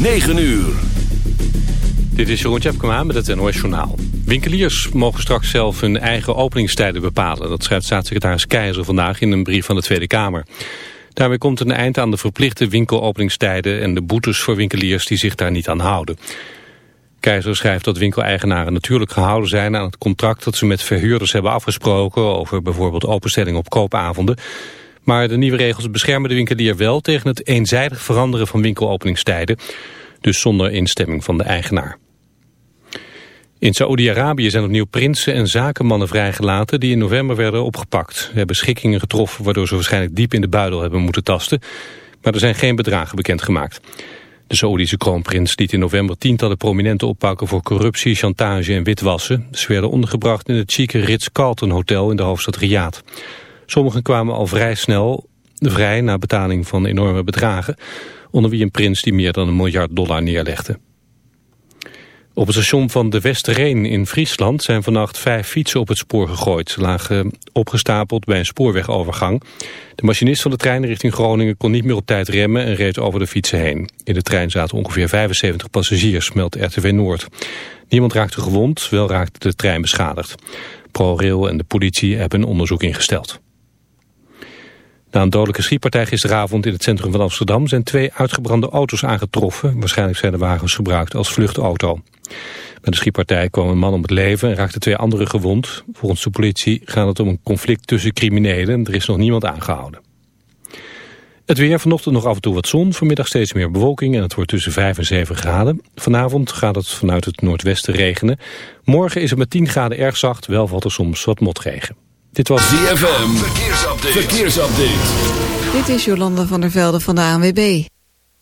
9 uur. Dit is Jeroen Tjepkema met het NOS Journaal. Winkeliers mogen straks zelf hun eigen openingstijden bepalen. Dat schrijft staatssecretaris Keizer vandaag in een brief van de Tweede Kamer. Daarmee komt een eind aan de verplichte winkelopeningstijden... en de boetes voor winkeliers die zich daar niet aan houden. Keizer schrijft dat winkeleigenaren natuurlijk gehouden zijn... aan het contract dat ze met verhuurders hebben afgesproken... over bijvoorbeeld openstelling op koopavonden... Maar de nieuwe regels beschermen de winkelier wel tegen het eenzijdig veranderen van winkelopeningstijden. Dus zonder instemming van de eigenaar. In Saoedi-Arabië zijn opnieuw prinsen en zakenmannen vrijgelaten die in november werden opgepakt. Ze hebben schikkingen getroffen waardoor ze waarschijnlijk diep in de buidel hebben moeten tasten. Maar er zijn geen bedragen bekendgemaakt. De Saoedische kroonprins liet in november tientallen prominenten oppakken voor corruptie, chantage en witwassen. Ze werden ondergebracht in het chique Ritz-Carlton Hotel in de hoofdstad Riyadh. Sommigen kwamen al vrij snel vrij na betaling van enorme bedragen, onder wie een prins die meer dan een miljard dollar neerlegde. Op het station van de Westereen in Friesland zijn vannacht vijf fietsen op het spoor gegooid. Ze lagen opgestapeld bij een spoorwegovergang. De machinist van de trein richting Groningen kon niet meer op tijd remmen en reed over de fietsen heen. In de trein zaten ongeveer 75 passagiers, meldt RTW Noord. Niemand raakte gewond, wel raakte de trein beschadigd. ProRail en de politie hebben een onderzoek ingesteld. Na een dodelijke schietpartij gisteravond in het centrum van Amsterdam zijn twee uitgebrande auto's aangetroffen. Waarschijnlijk zijn de wagens gebruikt als vluchtauto. Bij de schietpartij kwam een man om het leven en raakten twee anderen gewond. Volgens de politie gaat het om een conflict tussen criminelen. Er is nog niemand aangehouden. Het weer, vanochtend nog af en toe wat zon, vanmiddag steeds meer bewolking en het wordt tussen 5 en 7 graden. Vanavond gaat het vanuit het noordwesten regenen. Morgen is het met 10 graden erg zacht, wel valt er soms wat motregen. Dit was ZFM, verkeersupdate. verkeersupdate. Dit is Jolanda van der Velde van de ANWB.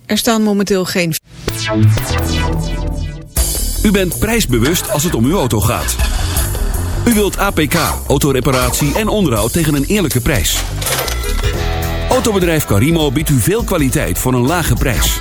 Er staan momenteel geen... U bent prijsbewust als het om uw auto gaat. U wilt APK, autoreparatie en onderhoud tegen een eerlijke prijs. Autobedrijf Carimo biedt u veel kwaliteit voor een lage prijs.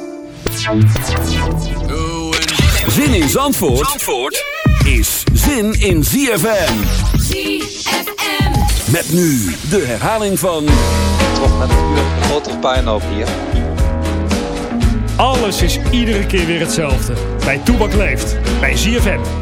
Zin in Zandvoort, Zandvoort is zin in ZFM. ZFM. Met nu de herhaling van... Toch met een uur grotere puinhoop hier. Alles is iedere keer weer hetzelfde. Bij Toebak Leeft. Bij ZFM.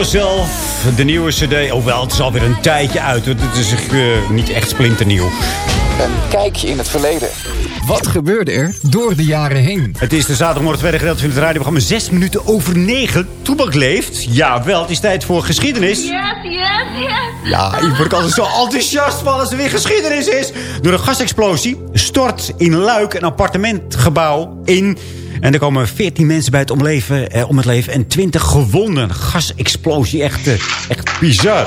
Yourself. De nieuwe cd. Hoewel, het is alweer een tijdje uit. Het is eh, niet echt splinternieuw. Een kijkje in het verleden. Wat gebeurde er door de jaren heen? Het is de zaterdagmorgen tweede gedeelte van het radioprogramma. Zes minuten over negen. Toebak leeft. Jawel, het is tijd voor geschiedenis. Yes, yes, yes. Ja, ik word altijd zo enthousiast van als er weer geschiedenis is. Door een gasexplosie stort in Luik een appartementgebouw in. En er komen 14 mensen bij het omleven, eh, om het leven en 20 gewonden. Gasexplosie, echt, eh, echt bizar.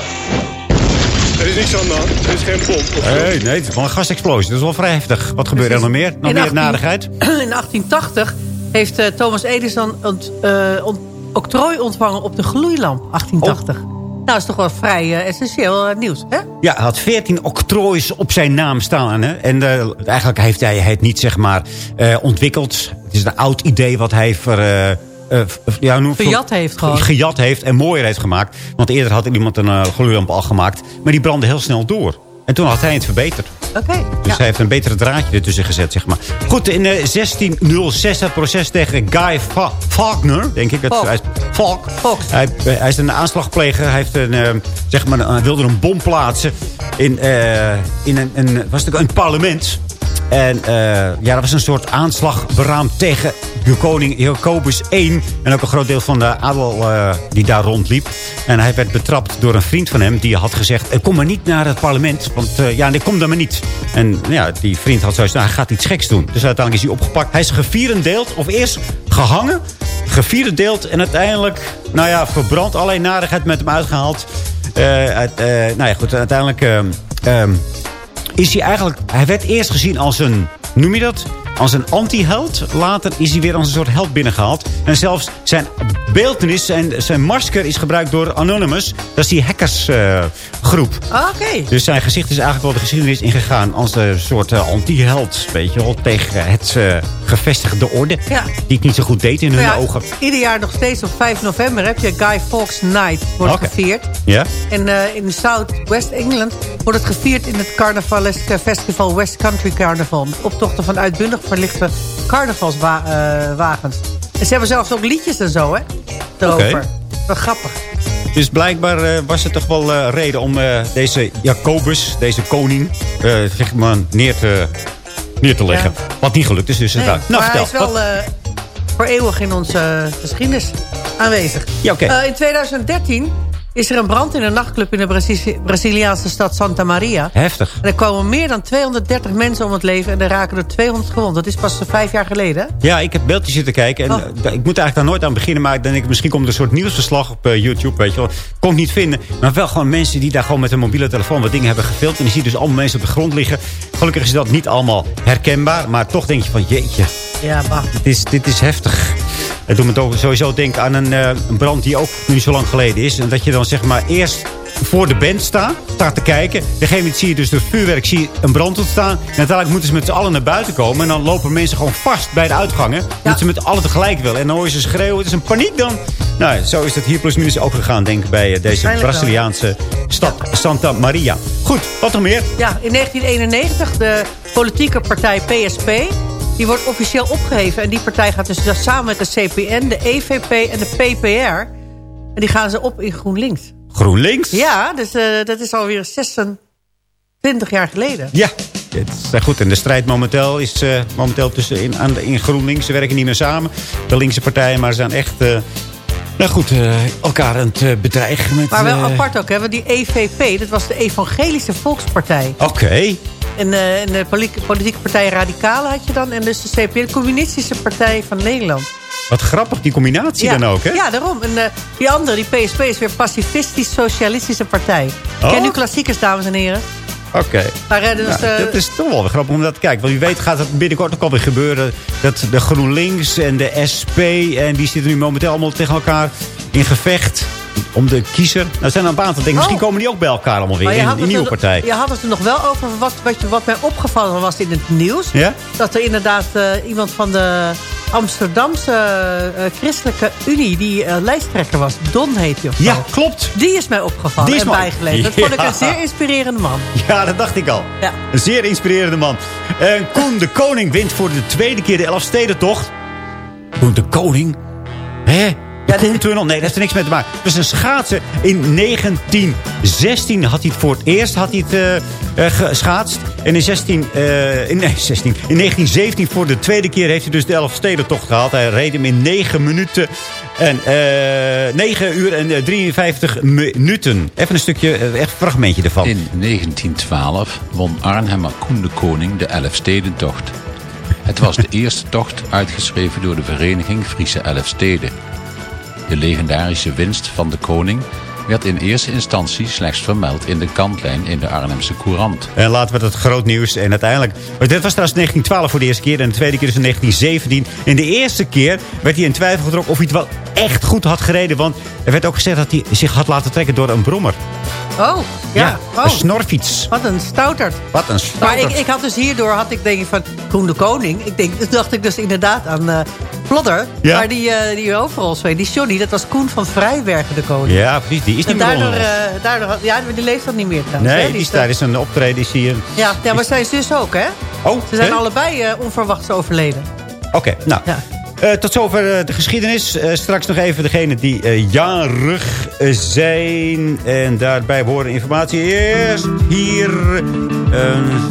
Er is niks aan de hand. Er is geen bom. Zo. Nee, nee, het is wel een gasexplosie. Dat is wel vrij heftig. Wat gebeurt er nog meer? Nog meer 18 nadigheid? In 1880 heeft eh, Thomas Edison ont, eh, ont- octrooi ontvangen op de gloeilamp. 1880. Nou, dat is toch wel vrij eh, essentieel nieuws, hè? Ja, hij had 14 octroois op zijn naam staan. Hè? En eigenlijk heeft hij het niet zeg maar ontwikkeld. Het is een oud idee wat hij ver, eh, eh, ja, Gejat heeft gewoon. Gejat heeft en mooier heeft gemaakt. Want eerder had iemand een uh, gloeilamp al gemaakt. Maar die brandde heel snel door. En toen had hij het verbeterd. Oké. Dus ja. hij heeft een betere draadje ertussen gezet, zeg maar. Goed, in eh, 1606 het proces tegen Guy Fa Faulkner, denk ik. Het, Fawkes. hij is, Falk. Hij, eh, hij is een aanslagpleger. Hij heeft een, eh, zeg maar, wilde een bom plaatsen in, eh, in een, een, was het een parlement. En eh, ja, dat was een soort aanslag beraamd tegen de koning Jacobus I. En ook een groot deel van de adel eh, die daar rondliep. En hij werd betrapt door een vriend van hem. Die had gezegd, eh, kom maar niet naar het parlement. Want ja, nee, kom dan maar niet. En ja, die vriend had zoiets, nou, hij gaat iets geks doen. Dus uiteindelijk is hij opgepakt. Hij is gevierendeeld, of eerst gehangen. Gevierendeeld en uiteindelijk, nou ja, verbrand. Alleen narigheid met hem uitgehaald. Eh, uit- eh, nou ja, goed, uiteindelijk... ehm, ehm, is hij eigenlijk... Hij werd eerst gezien als een... Noem je dat? Als een anti-held. Later is hij weer als een soort held binnengehaald. En zelfs zijn beeltenis en zijn masker is gebruikt door Anonymous. Dat is die hackersgroep. Ah, Oké. dus zijn gezicht is eigenlijk wel de geschiedenis ingegaan... als een soort eh, anti-held. Weet je wel, tegen het eh, gevestigde orde. Ja. Die het niet zo goed deed in hun Nou ja, ogen. Ieder jaar nog steeds op 5 november heb je Guy Fawkes Night. Wordt gevierd. Ja? En eh, in South West England wordt het gevierd in het carnavaleske festival West Country Carnival. Met optochten van uitbundig verlichte carnavalswagens. en ze hebben zelfs ook liedjes en zo, hè? Erover. Wel grappig. Dus blijkbaar eh, was er toch wel eh, reden om eh, deze Jacobus, deze koning, zeg maar neer te, neer te leggen. Wat niet gelukt is dus. Nee, inderdaad. nou, maar hij is wel voor eeuwig in onze geschiedenis aanwezig. Ja, oké. In 2013 is er een brand in een nachtclub in de Brazili- Braziliaanse stad Santa Maria. Heftig. En er komen meer dan 230 mensen om het leven en er raken er 200 gewond. Dat is pas vijf jaar geleden. Ja, ik heb beeldjes zitten kijken. En, Oh. eh, ik moet eigenlijk daar nooit aan beginnen. Maar ik denk, misschien komt er een soort nieuwsverslag op eh, YouTube. Weet je wel. Kon ik niet vinden. Maar wel gewoon mensen die daar gewoon met een mobiele telefoon wat dingen hebben gefilmd. En je ziet dus allemaal mensen op de grond liggen. Gelukkig is dat niet allemaal herkenbaar. Maar toch denk je van, jeetje, Ja, bah. dit is, dit is heftig. Het doet me toch sowieso denken aan een, eh, een brand die ook nu zo lang geleden is. En dat je dan zeg maar eerst voor de band staat, staat te kijken. Op een gegeven moment zie je dus door het vuurwerk zie je een brand ontstaan. En uiteindelijk moeten ze met z'n allen naar buiten komen. En dan lopen mensen gewoon vast bij de uitgangen. Dat ze met allen tegelijk willen. En dan hoor je ze schreeuwen. Het is een paniek dan. Nou, zo is het hier plus minus ook gegaan, denk ik, bij eh, deze. Braziliaanse stad Santa Maria. Goed, wat nog meer? Ja, in 1991 de politieke partij PSP... die wordt officieel opgeheven. En die partij gaat dus samen met de CPN, de EVP en de PPR... en die gaan ze op in GroenLinks. GroenLinks? Ja, dus eh, dat is alweer 26 jaar geleden. Ja, het is eh, goed. En de strijd momenteel is eh, momenteel tussen in, aan de, in GroenLinks. Ze werken niet meer samen. De linkse partijen, maar ze zijn echt... nou goed, elkaar aan het bedreigen. Met, Maar wel apart ook, hè, want die EVP, dat was de Evangelische Volkspartij. Oké. En, eh, en de poli- politieke partij Radicale had je dan. En dus de CPN, de Communistische Partij van Nederland. Wat grappig, die combinatie ja. dan ook, hè? Ja, daarom. En eh, die andere, die PSP, is weer pacifistisch-socialistische partij. Oh. Ken u klassiekers, dames en heren? Oké. Maar, eh, dus, Nou, dat is toch wel weer grappig om dat te kijken. Want wie weet gaat het binnenkort ook alweer gebeuren... dat de GroenLinks en de SP... en die zitten nu momenteel allemaal tegen elkaar in gevecht... om de kiezer. Nou, er zijn er een aantal dingen. Misschien Oh. komen die ook bij elkaar allemaal weer in het nieuwe partij. Je had het er nog wel over wat, wat, wat mij opgevallen was in het nieuws. Ja? Dat er inderdaad eh, iemand van de Amsterdamse eh, Christelijke Unie... die eh, lijsttrekker was. Don heet hij of. Ja, klopt. Die is mij opgevallen Die is en mooi. bijgelezen. Dat vond ik een zeer inspirerende man. Ja, dat dacht ik al. Ja. Een zeer inspirerende man. En Koen de Koning wint voor de tweede keer de Elfstedentocht. Koen de Koning? Hè? De Koentunnel? Nee, dat heeft er niks mee te maken. Het was een schaatsen. In 1916 had hij het voor het eerst had hij het, eh, eh, geschaatst. En in, 16, eh, in, nee, 16, in 1917 voor de tweede keer heeft hij dus de Elfstedentocht gehaald. Hij reed hem in 9 minuten. En eh 9 uur en eh, 53 minuten. Even een stukje, echt een fragmentje ervan. In 1912 won Arnhemmer Koen de Koning de Elfstedentocht. Het was de eerste tocht uitgeschreven door de vereniging Friese Elfsteden. De legendarische winst van de koning werd in eerste instantie slechts vermeld in de kantlijn in de Arnhemse Courant. En laten we het groot nieuws. En uiteindelijk... Dit was trouwens 1912 voor de eerste keer. En de tweede keer is in 1917. En de eerste keer werd hij in twijfel getrokken of hij het wel echt goed had gereden. Want er werd ook gezegd dat hij zich had laten trekken door een brommer. Oh, ja. een oh, snorfiets. wat een stouterd. Wat een Maar stouterd. ik, ik had dus hierdoor, had ik denk ik van Koen de Koning. Ik denk, dacht ik dus inderdaad aan eh Plodder. Ja. Maar die, eh die overal speelt, die Johnny, dat was Koen van Vrijwergen de Koning. Ja, precies. Die is en niet meer daardoor, eh, daardoor, ja, die leeft dan niet meer trouwens. hè? Nee, die is, is tijdens een optreden is hier. Ja, ja, maar zijn zus ook, hè? Oh, Ze zijn allebei onverwachts overleden. Oké, nou. Ja. Eh, tot zover eh, de geschiedenis. Eh, straks nog even degene die eh, jarig zijn. En daarbij behoren informatie. Eerst hier.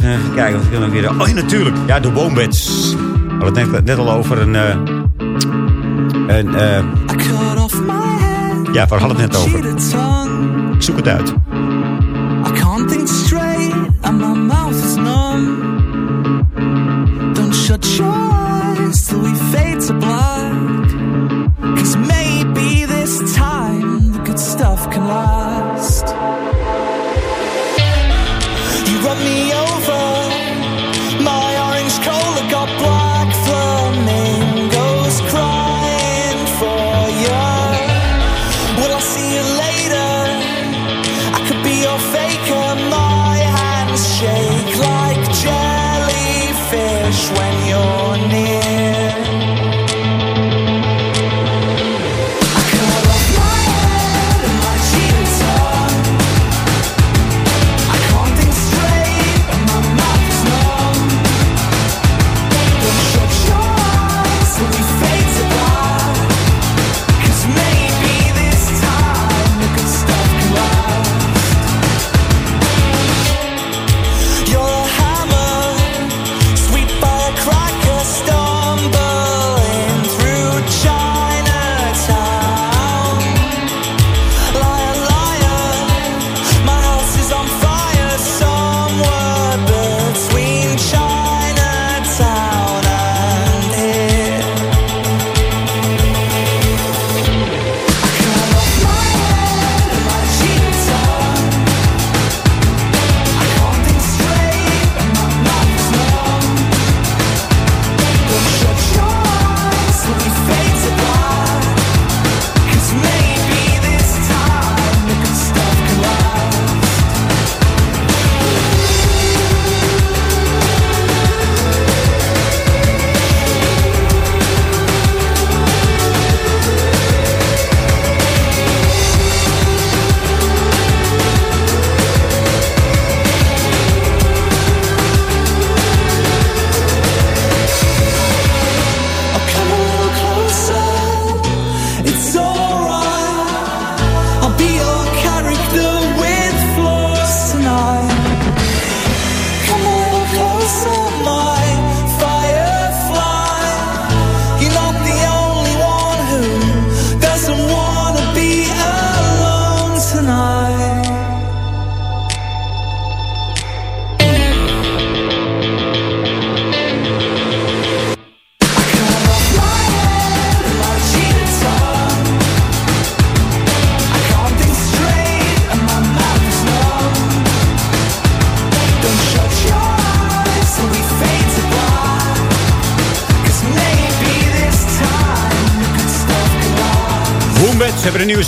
even kijken, wat kunnen we weer... Oh, ja, natuurlijk. Ja, de Wombats. We hadden het net, al over een... eh, een ja, waar hadden we het net over? Ik zoek het uit. I can't think straight and my mouth is numb. Shut your eyes till we fade to black. Cause maybe this time the good stuff can last.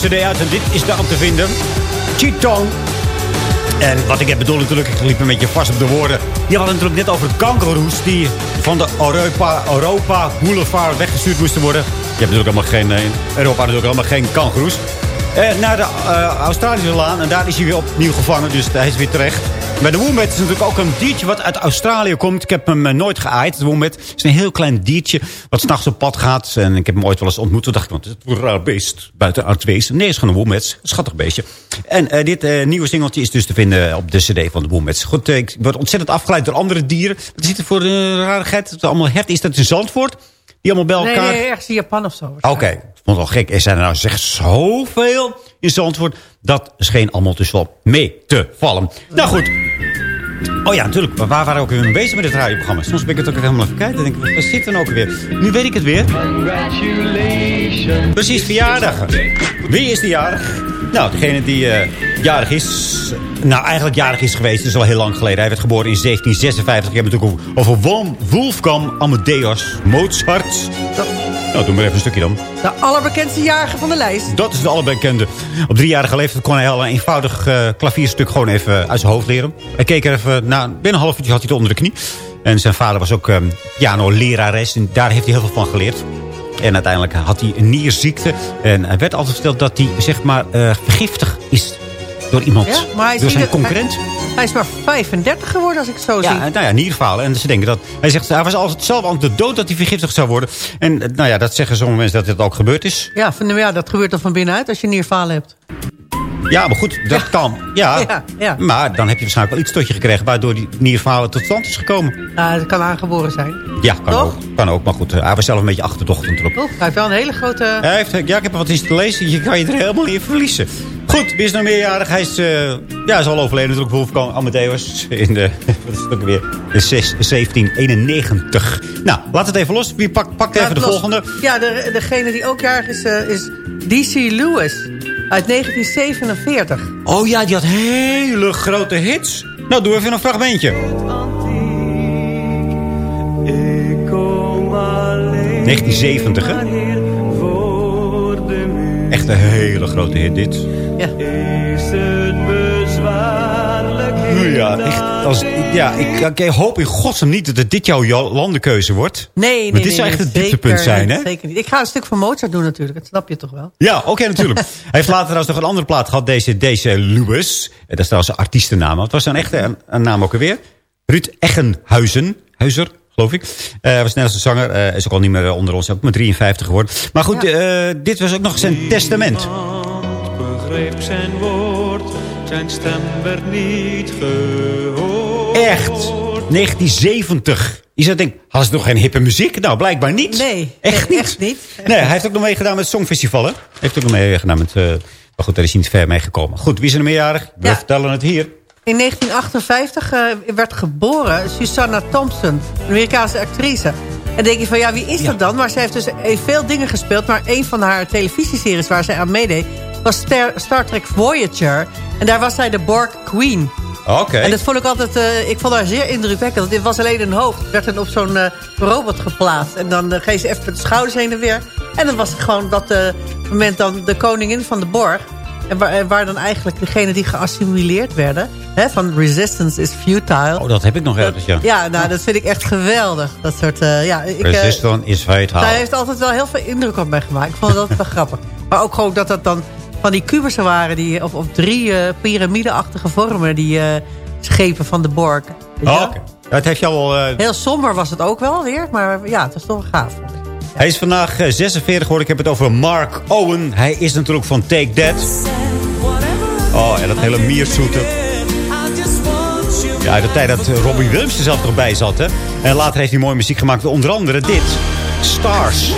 Cd en dit is daar te vinden. Chitong. En wat ik heb bedoeld natuurlijk, ik liep een beetje vast op de woorden. Die hadden natuurlijk net over kangoeroes die van de Europa, Europa Boulevard weggestuurd moesten worden. Je hebt natuurlijk allemaal geen, eh, in Europa natuurlijk allemaal geen kangoeroes. Eh, naar de eh, Australische laan en daar is hij weer opnieuw gevangen, dus hij is weer terecht. Bij de Wombat is natuurlijk ook een diertje wat uit Australië komt. Ik heb hem eh, nooit geaaid. De Wombat is een heel klein diertje wat s'nachts op pad gaat. En ik heb hem ooit wel eens ontmoet. Toen dacht ik, want het is een raar beest. Buiten. Nee, het is gewoon een Wombat. Een schattig beestje. En eh, dit eh, nieuwe singeltje is dus te vinden op de cd van de Wombats. Goed, eh, ik word ontzettend afgeleid door andere dieren. Wat is het voor een rarigheid? Het is allemaal hert. Is dat in Zandvoort? Die allemaal bij Nee, elkaar... nee, ergens in Japan of zo. Oké, ik vond het wel gek. Er zijn er nou zeg zoveel in Zandvoort. Dat scheen allemaal dus wel mee te vallen. Nou goed. Oh ja, natuurlijk. Waar waren we ook weer mee bezig met dit radioprogramma? Soms ben ik het ook even helemaal even kijken. Dan denk ik, waar zit dan ook weer? Nu weet ik het weer. Precies, verjaardagen. Wie is de jarig? Nou, degene die eh, jarig is... Nou, eigenlijk jarig is geweest. Dat is al heel lang geleden. Hij werd geboren in 1756. Ik heb het natuurlijk over Wol- Wolfgang Amadeus Mozart. Nou, doe maar even een stukje dan. De allerbekendste jarige van de lijst. Dat is de allerbekende. Op driejarige leeftijd kon hij al een eenvoudig eh, klavierstuk gewoon even uit zijn hoofd leren. Hij keek er even, na, binnen een half uurtje had hij het onder de knie. En zijn vader was ook um, piano-lerares en daar heeft hij heel veel van geleerd. En uiteindelijk had hij een nierziekte. En hij werd altijd verteld dat hij, zeg maar, eh, vergiftig is door iemand. Ja, maar hij is door zijn concurrent. Hij, hij is maar 35 geworden als ik het zo zie. Ja, nou ja, nierfalen. En ze denken dat... Hij zegt, hij was altijd zelf aan de dood dat hij vergiftigd zou worden. En eh, nou ja, dat zeggen sommige mensen dat dit ook gebeurd is. Ja, van, ja, dat gebeurt dan van binnenuit als je nierfalen hebt. Ja, maar goed, dat kan. Ja, Ja, ja. maar dan heb je waarschijnlijk wel iets tot je gekregen... waardoor die nierfalen tot stand is gekomen. Nou, dat kan aangeboren zijn. Ja, kan Toch? ook. Kan ook, maar goed. eh, Hij was zelf een beetje achterdocht natuurlijk. Toch? Hij heeft wel een hele grote... Hij heeft, ja, ik heb er wat eens te lezen. Je kan je er helemaal in verliezen. Goed, wie is nog meerjarig? Hij is, eh, ja, is al overleden natuurlijk. Wolfgang Amadeus in de, wat is het ook weer, in zes- 1791. Nou, laat het even los. Wie pakt, pakt even de Los. volgende? Ja, de, degene die ook jarig is, eh, is D.C. Lewis. Uit 1947. Oh ja, die had hele grote hits. Nou, doe even een fragmentje. 1970, hè? Echt een hele grote hit, dit. Ja. Ja, echt, als, ja ik, ik hoop in godsnaam niet dat het dit jouw jo- landenkeuze wordt. Nee, nee, Maar dit nee, zou echt nee, het dieptepunt zijn, hè? Zeker niet. Ik ga een stuk van Mozart doen natuurlijk. Dat snap je toch wel? Ja, oké, natuurlijk. Hij heeft later trouwens nog een andere plaat gehad, deze, deze Lewis. Eh, Dat is trouwens een artiestennaam. Wat was zijn echte een, een naam ook alweer? Ruud Eggenhuizen. Huizer, geloof ik. Eh, Hij was net als een zanger. eh, is ook al niet meer onder ons. Ook maar 53 geworden. Maar goed, eh, dit was ook nog zijn testament. begreep zijn woord, zijn stem werd niet gehoord. Echt. 1970. Je zou denken, hadden ze nog geen hippe muziek? Nou, blijkbaar niet. Nee, Echt niet. echt niet. Nee, hij heeft ook nog meegedaan met het Songfestival, hè? Heeft ook nog meegedaan met... eh, maar goed, daar is hij niet ver mee gekomen. Goed, wie is er meerjarig? We Ja. vertellen het hier. In 1958 eh, werd geboren Susanna Thompson, een Amerikaanse actrice. En dan denk je van, ja, wie is dat dan? Maar ze heeft dus veel dingen gespeeld. Maar een van haar televisieseries waar zij aan meedeed... was Star Trek Voyager. En daar was zij de Borg Queen. Oké. En dat vond ik altijd, eh, ik vond haar zeer indrukwekkend. Dit was alleen een hoofd. Het werd dan op zo'n eh, robot geplaatst. En dan uh, ging ze even met de schouders heen en weer. En dan was het gewoon dat moment dan de koningin van de Borg. En waar, waar dan eigenlijk degene die geassimileerd werden. Hè, van resistance is futile. Oh, dat heb ik nog ergens, ja. Ja, nou, dat vind ik echt geweldig. Dat soort, ja, ik, Resistant is fatal. hij heeft altijd wel heel veel indruk op mij gemaakt. Ik vond dat wel grappig. Maar ook gewoon dat dat dan van die kubussen waren... Die, of, of drie eh piramideachtige vormen, die eh, schepen van de Borg. Oh. Ja, het heeft jou al... eh, Heel somber was het ook wel weer. Maar ja, het was toch wel gaaf. Hij is vandaag eh, 46 geworden. Ik heb het over Mark Owen. Hij is natuurlijk van Take That. Oh, en dat hele mierzoete. Ja, de tijd dat Robbie Williams er zelf nog bij zat. Hè? En later heeft hij mooie muziek gemaakt. Onder andere dit. Stars.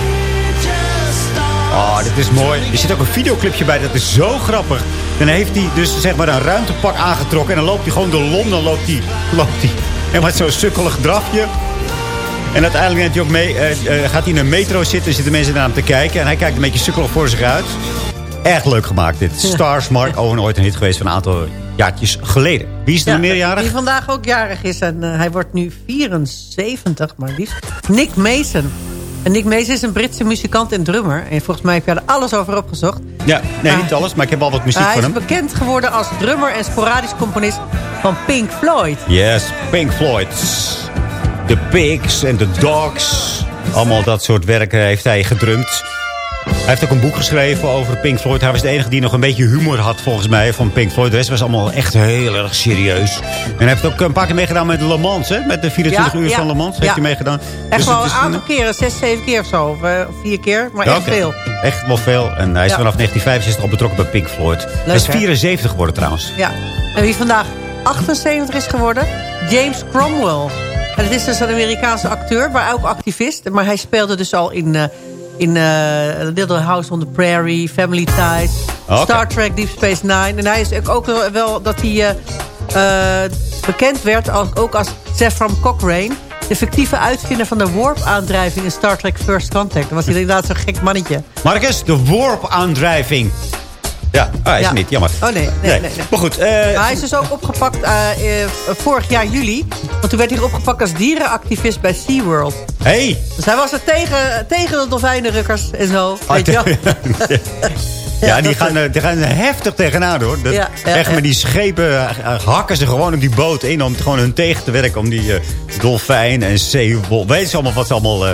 Oh, is mooi. Er zit ook een videoclipje bij. Dat is zo grappig. Dan heeft hij dus zeg maar een ruimtepak aangetrokken. En dan loopt hij gewoon door Londen. Loopt hij, loopt hij. En met zo'n sukkelig drafje. En uiteindelijk neemt hij ook mee, eh, eh, gaat hij in een metro zitten. Zitten mensen naar hem te kijken. En hij kijkt een beetje sukkelig voor zich uit. Erg leuk gemaakt dit. Stars, Mark Owen, ooit een hit geweest van een aantal jaartjes geleden. Wie is er Ja, meerjarig? Die vandaag ook jarig is. En eh, hij wordt nu 74, maar liefst. Nick Mason. En Nick Mason is een Britse muzikant en drummer. En volgens mij heb je er alles over opgezocht. Ja, nee, niet alles, maar ik heb al wat muziek hij van is hem. bekend geworden als drummer en sporadisch componist van Pink Floyd. Yes, Pink Floyd. The Pigs en The Dogs. Allemaal dat soort werken heeft hij gedrumd. Hij heeft ook een boek geschreven over Pink Floyd. Hij was de enige die nog een beetje humor had, volgens mij, van Pink Floyd. De rest was allemaal echt heel erg serieus. En hij heeft ook een paar keer meegedaan met Le Mans, hè? Met de 24 Ja, uur ja, van Le Mans heeft ja. hij meegedaan. Echt Dus wel een aantal keren, zes, zeven keer of zo. Of eh, vier keer, maar echt veel. Echt wel veel. En hij is vanaf 1965 al betrokken bij Pink Floyd. hij is hè? 74 geworden trouwens. Ja. En wie vandaag 78 is geworden? James Cromwell. En het is dus een Amerikaanse acteur, maar ook activist. Maar hij speelde dus al in, eh, in eh, Little House on the Prairie, Family Ties, Oké. Star Trek, Deep Space Nine. En hij is ook- wel dat hij eh, eh, bekend werd als, ook als Zephram Cochrane. De fictieve uitvinder van de warp-aandrijving in Star Trek First Contact. Dan was hij inderdaad zo'n gek mannetje. Marcus, de warp-aandrijving. Ja, ah, hij is Ja. niet. Jammer. Oh nee, nee, nee. nee. Maar goed, eh, Maar hij is dus ook opgepakt eh, eh, vorig jaar juli. Want toen werd hij opgepakt als dierenactivist bij SeaWorld. hey. Dus hij was er tegen, tegen de dolfijnenrukkers en zo. Weet je wel? Ja, die gaan, die gaan heftig tegenaan hoor. Dat, Ja, ja, echt ja. met die schepen hakken ze gewoon op die boot in om gewoon hun tegen te werken. Om die eh, dolfijn en zeewol. Weet ze allemaal wat ze allemaal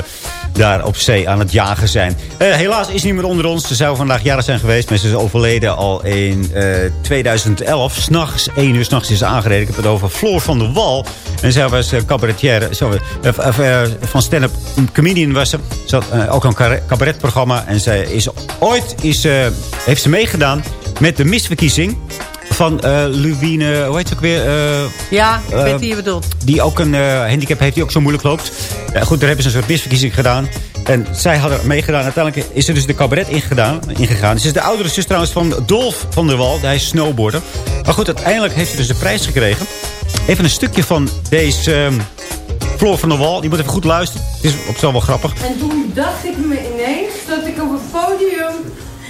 daar op zee aan het jagen zijn. Eh, helaas is niet meer onder ons. Ze zou vandaag jarig zijn geweest. Maar ze is overleden al in eh 2011. S'nachts, 1 uur s'nachts is ze aangereden. Ik heb het over Floor van der Wal. En zij was uh, cabaretier. Van stand-up comedian was ze. Ze had ook een cabaretprogramma. En zij is ooit is, heeft ze meegedaan met de misverkiezing van eh Luwine, hoe heet ze ook weer? Eh, Ja, ik Eh, weet wie je bedoelt. die ook een eh, handicap heeft, die ook zo moeilijk loopt. Goed, daar hebben ze een soort misverkiezing gedaan. En zij hadden meegedaan. Uiteindelijk is er dus de cabaret ingedaan, ingegaan. Ze is de oudere zus trouwens van Dolf van der Wal. Hij is snowboarder. Maar goed, uiteindelijk heeft ze dus de prijs gekregen. Even een stukje van deze ehm, Floor van der Wal. Je moet even goed luisteren. Het is op zich wel grappig. En toen dacht ik me ineens dat ik op het podium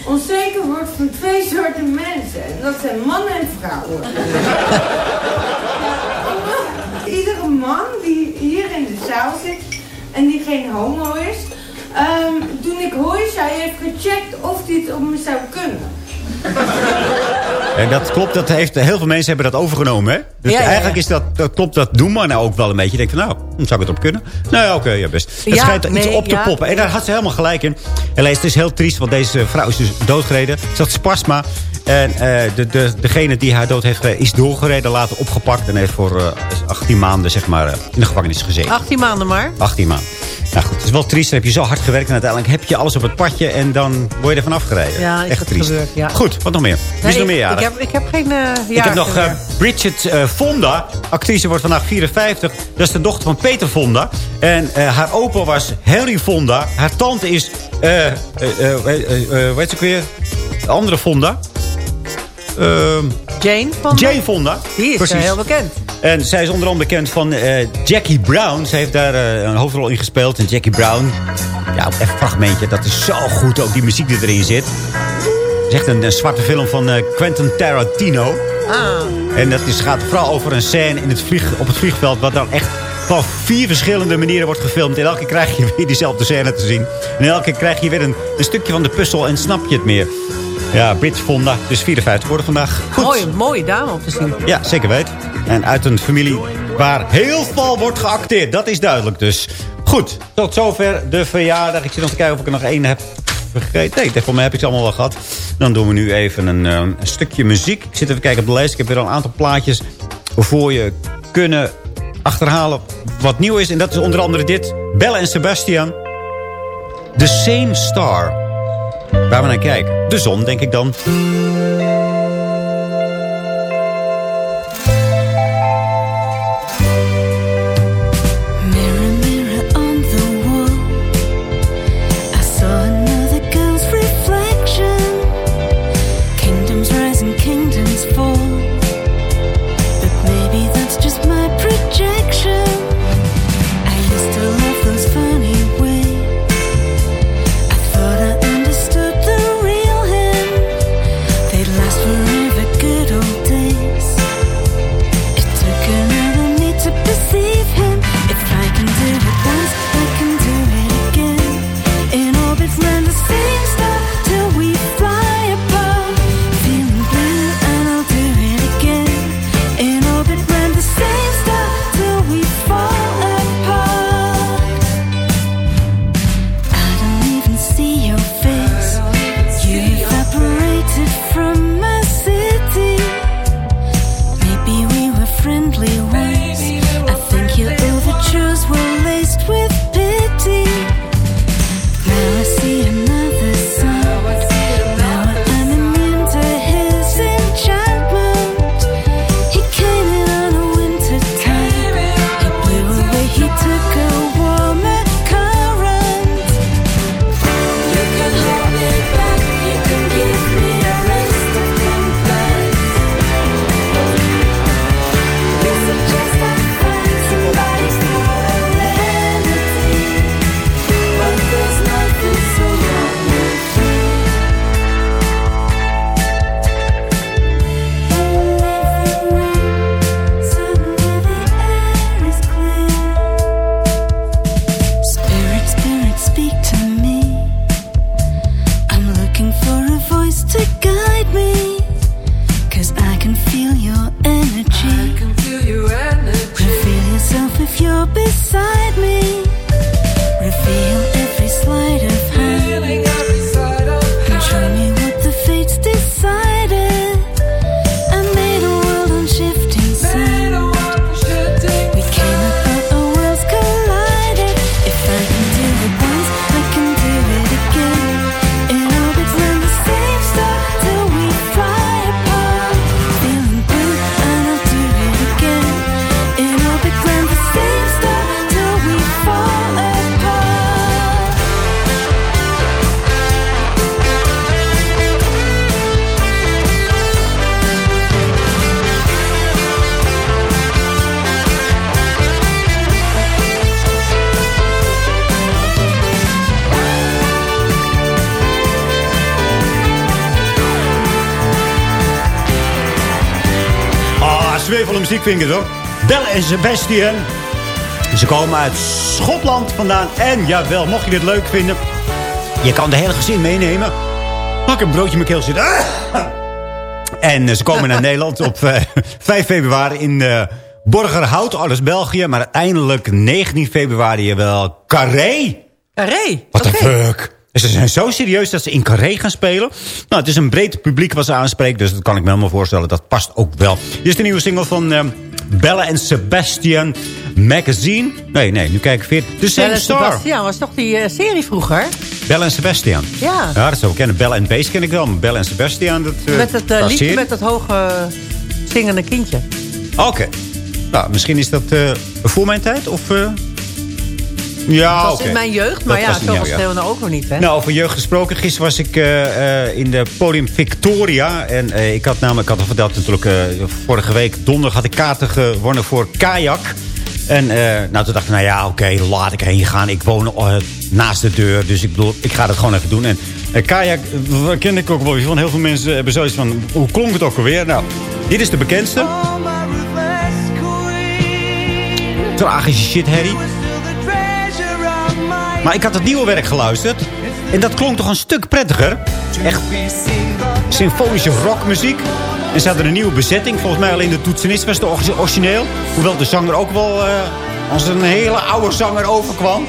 onzeker word van twee soorten mensen. En dat zijn mannen en vrouwen. Iedere man die hier in de zaal zit en die geen homo is... ehm, toen ik hoorde, zij heeft gecheckt of het op me zou kunnen. En dat klopt, dat heeft, heel veel mensen hebben dat overgenomen. Hè? Dus Ja, ja, ja. eigenlijk is dat, dat klopt, dat doen mannen ook wel een beetje. Je denkt van, nou, dan zou ik het op kunnen. Nou ja, oké, ja, best. Het schijnt iets nee, op te poppen. En daar had ze helemaal gelijk in. Helaas, het is heel triest, want deze vrouw is dus doodgereden. Ze had spasma. En eh, de, de, degene die haar dood heeft gereden is doorgereden, later opgepakt. En heeft voor eh, 18 maanden zeg maar, eh, in de gevangenis gezeten. 18 maanden maar. 18 maanden. Nou goed, het is wel triest. Dan heb je zo hard gewerkt en uiteindelijk heb je alles op het padje. En dan word je ervan afgereden. Ja, is Echt dat triest. gebeurd, ja. Goed, wat nog meer? Wie is nog meer ik, heb, ik heb geen uh, Ik heb nog eh, Bridget eh, Fonda. Actrice wordt vandaag 54. Dat is de dochter van Peter Fonda. En haar opa was Henry Fonda. Haar tante is... eh hoe heet ze ook weer? De andere Fonda. Ehm, Jane Fonda. Jane Fonda. Die is Precies. heel bekend. En zij is onder andere bekend van eh, Jackie Brown. Ze heeft daar eh, een hoofdrol in gespeeld. En Jackie Brown, ja, even een fragmentje. Dat is zo goed, ook die muziek die erin zit. Het is echt een, een zwarte film van eh, Quentin Tarantino. Ah. En dat is, gaat vooral over een scène in het vlieg, op het vliegveld... wat dan echt van vier verschillende manieren wordt gefilmd. En elke keer krijg je weer diezelfde scène te zien. En elke keer krijg je weer een, een stukje van de puzzel en snap je het meer. Ja, Brit Fonda, dus 54 worden vandaag. Goed. Mooie, mooie dame om te zien. Ja, zeker weet. En uit een familie waar heel veel wordt geacteerd. Dat is duidelijk dus. Goed, tot zover de verjaardag. Ik zit nog te kijken of ik er nog één heb vergeten. Nee, voor mij heb ik ze allemaal wel gehad. Dan doen we nu even een, eh, een stukje muziek. Ik zit even kijken op de lijst. Ik heb weer al een aantal plaatjes voor je kunnen achterhalen wat nieuw is. En dat is onder andere dit. Belle en Sebastian. The Same Star. Waar we naar kijken. De zon, denk ik dan. Muziek vind ik het hoor. Belle en Sebastian. Ze komen uit Schotland vandaan. En jawel, mocht je dit leuk vinden... Je kan de hele gezin meenemen. Pak een broodje met keel zitten. Ah! En eh, ze komen naar Nederland op eh, 5 februari in eh Borgerhout. Is België. Maar uiteindelijk 19 februari wel Carré. Carré? What the fuck? Ze zijn zo serieus dat ze in Carré gaan spelen. Nou, het is een breed publiek wat ze aanspreekt. Dus dat kan ik me helemaal voorstellen. Dat past ook wel. Dit is de nieuwe single van eh, Bella en Sebastian Magazine. Nee, nee, nu kijk ik weer. The Same Star. Sebastian was toch die eh, serie vroeger? Bella en Sebastian. Ja. Ja, dat zou ik kennen. Bella en Beest ken ik wel. Maar Bella en Sebastian, dat... eh, met het eh, liedje met het hoge zingende kindje. Oké. Nou, misschien is dat voor mijn tijd, of... Ja, dat was in mijn jeugd, maar Dat ja, was zo was het helemaal ook nog niet, hè? Nou, over jeugd gesproken. Gisteren was ik eh, eh, in de podium Victoria. En eh, ik had namelijk, ik had al verteld natuurlijk... eh, vorige week donderdag had ik kaarten gewonnen voor kajak. En eh, nou, toen dacht ik, nou ja, oké, laat ik heen gaan. Ik woon eh, naast de deur, dus ik bedoel, ik ga dat gewoon even doen. En kajak, eh, ken ik ook wel van. Heel veel mensen hebben zoiets van, hoe klonk het ook alweer? Nou, dit is de bekendste. Tragische shit, Harry. Maar ik had het nieuwe werk geluisterd. En dat klonk toch een stuk prettiger. Echt symfonische rockmuziek. En ze hadden een nieuwe bezetting. Volgens mij alleen de toetsenist was de origineel. Hoewel de zanger ook wel eh, als een hele oude zanger overkwam.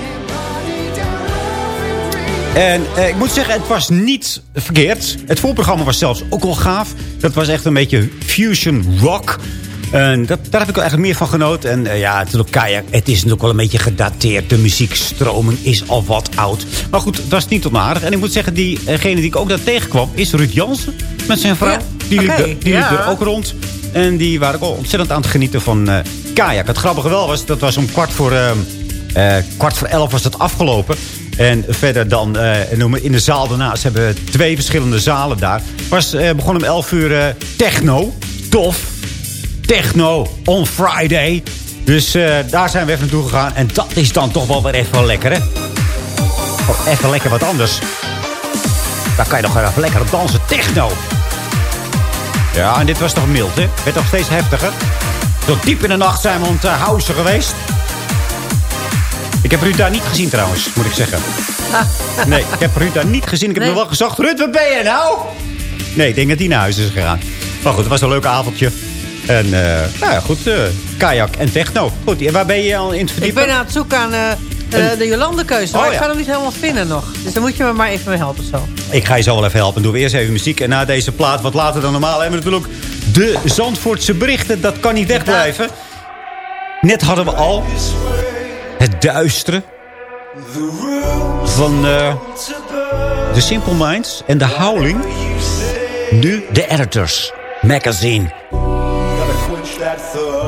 En eh, ik moet zeggen, het was niet verkeerd. Het voorprogramma was zelfs ook wel gaaf. Dat was echt een beetje fusion rock. En dat, daar heb ik wel eigenlijk meer van genoten. En eh, ja, natuurlijk kajak. Het is natuurlijk wel een beetje gedateerd. De muziekstroming is al wat oud. Maar goed, dat is niet onaardig. En ik moet zeggen, diegene die ik ook daar tegenkwam... is Ruud Jansen met zijn vrouw. Ja, Die liep, er- die liep er ook rond. En die waren ook al ontzettend aan het genieten van eh, kajak. Het grappige wel was, dat was om kwart voor, eh, eh, kwart voor elf was het afgelopen. En verder dan maar in de zaal daarnaast hebben we twee verschillende zalen daar. Was begon om 11 uur techno. Tof. Techno on Friday. Dus eh, daar zijn we even naartoe gegaan. En dat is dan toch wel weer even lekker, hè? Oh, even lekker wat anders. Daar kan je nog wel even lekker op dansen. Techno. Ja, en dit was toch mild, hè? Werd nog steeds heftiger. Tot diep in de nacht zijn we aan het geweest. Ik heb Ruud daar niet gezien trouwens, moet ik zeggen. Nee, ik heb Ruud daar niet gezien. Ik heb Nee. nog wel gezegd, Ruud, waar ben je nou? Nee, ik denk dat hij naar huis is gegaan. Maar goed, het was een leuk avondje. En, eh, nou ja, goed, eh, kajak en techno. Goed, en waar ben je al in het Ik verdiepen? ben aan het zoeken aan eh, En- de Jolandekeuze, maar Oh, ik ja. ga hem niet helemaal vinden nog. Dus dan moet je me maar even mee helpen zo. Ik ga je zo wel even helpen. Doen we eerst even muziek. En na deze plaat, wat later dan normaal, hebben we natuurlijk de Zandvoortse berichten. Dat kan niet wegblijven. Net hadden we al het duistere van de Simple Minds en de Howling. Nu de Editors Magazine. that thought.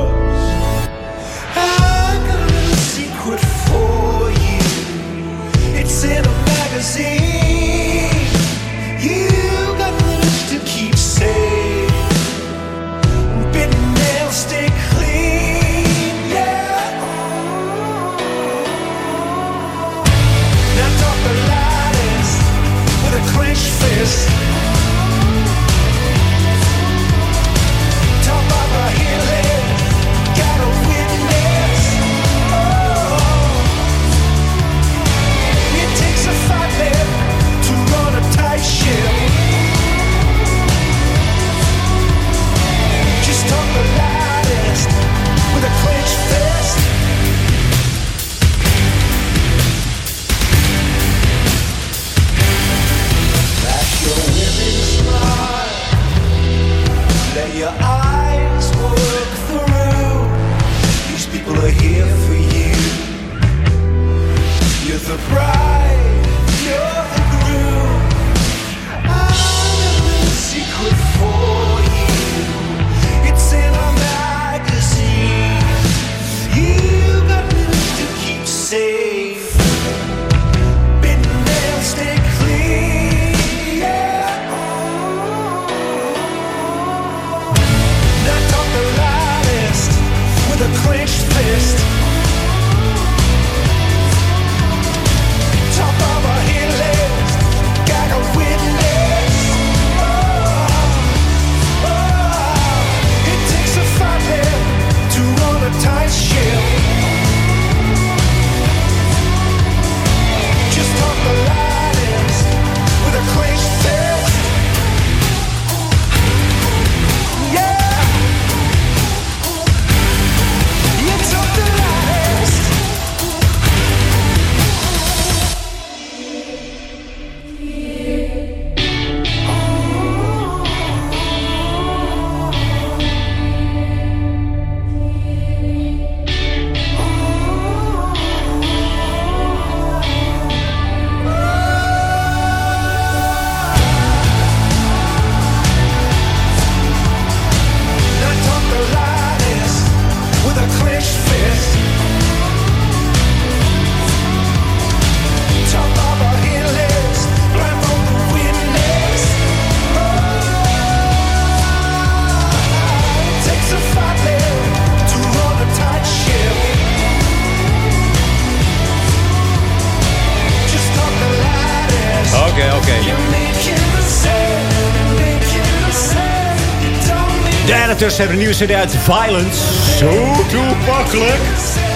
Predators hebben een nieuwe CD uit Violence. Zo toepakkelijk.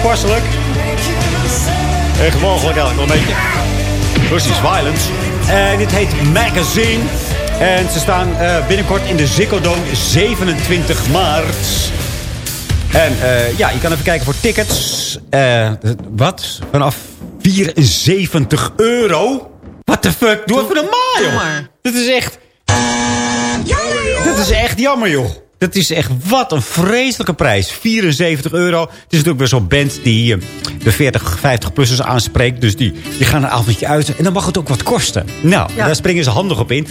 Passelijk. Echt mogelijk eigenlijk wel een beetje. Precies, Violence. En dit heet Magazine. En ze staan eh, binnenkort in de Ziggo Dome 27 maart. En eh, ja, je kan even kijken voor tickets. Eh, wat? Vanaf 74 euro? What the fuck? Doe even normaal, joh. Dit is echt... Dit is echt jammer, joh. Dat is echt, wat een vreselijke prijs. 74 euro. Het is natuurlijk weer zo'n band die eh, de 40, 50-plussers aanspreekt. Dus die, die gaan een avondje uit. En dan mag het ook wat kosten. Nou, daar springen ze handig op in.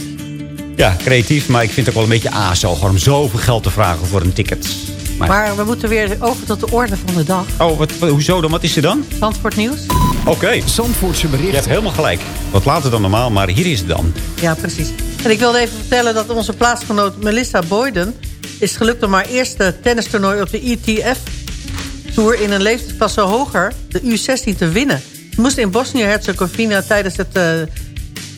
Ja, creatief. Maar ik vind het ook wel een beetje azo. Gewoon om zoveel geld te vragen voor een ticket. Maar, Maar we moeten weer over tot de orde van de dag. oh, wat, wat- hoezo dan? Wat is er dan? Zandvoort nieuws. Oké. Zandvoortse Je bericht. hebt helemaal gelijk. Wat later dan normaal, maar hier is het dan. Ja, precies. En ik wilde even vertellen dat onze plaatsgenoot Melissa Boyden... is gelukt om haar eerste tennistoernooi op de ETF-tour... in een leeftijdsklasse hoger, de U16, te winnen. Ze moest in Bosnië-Herzegovina tijdens het... eh,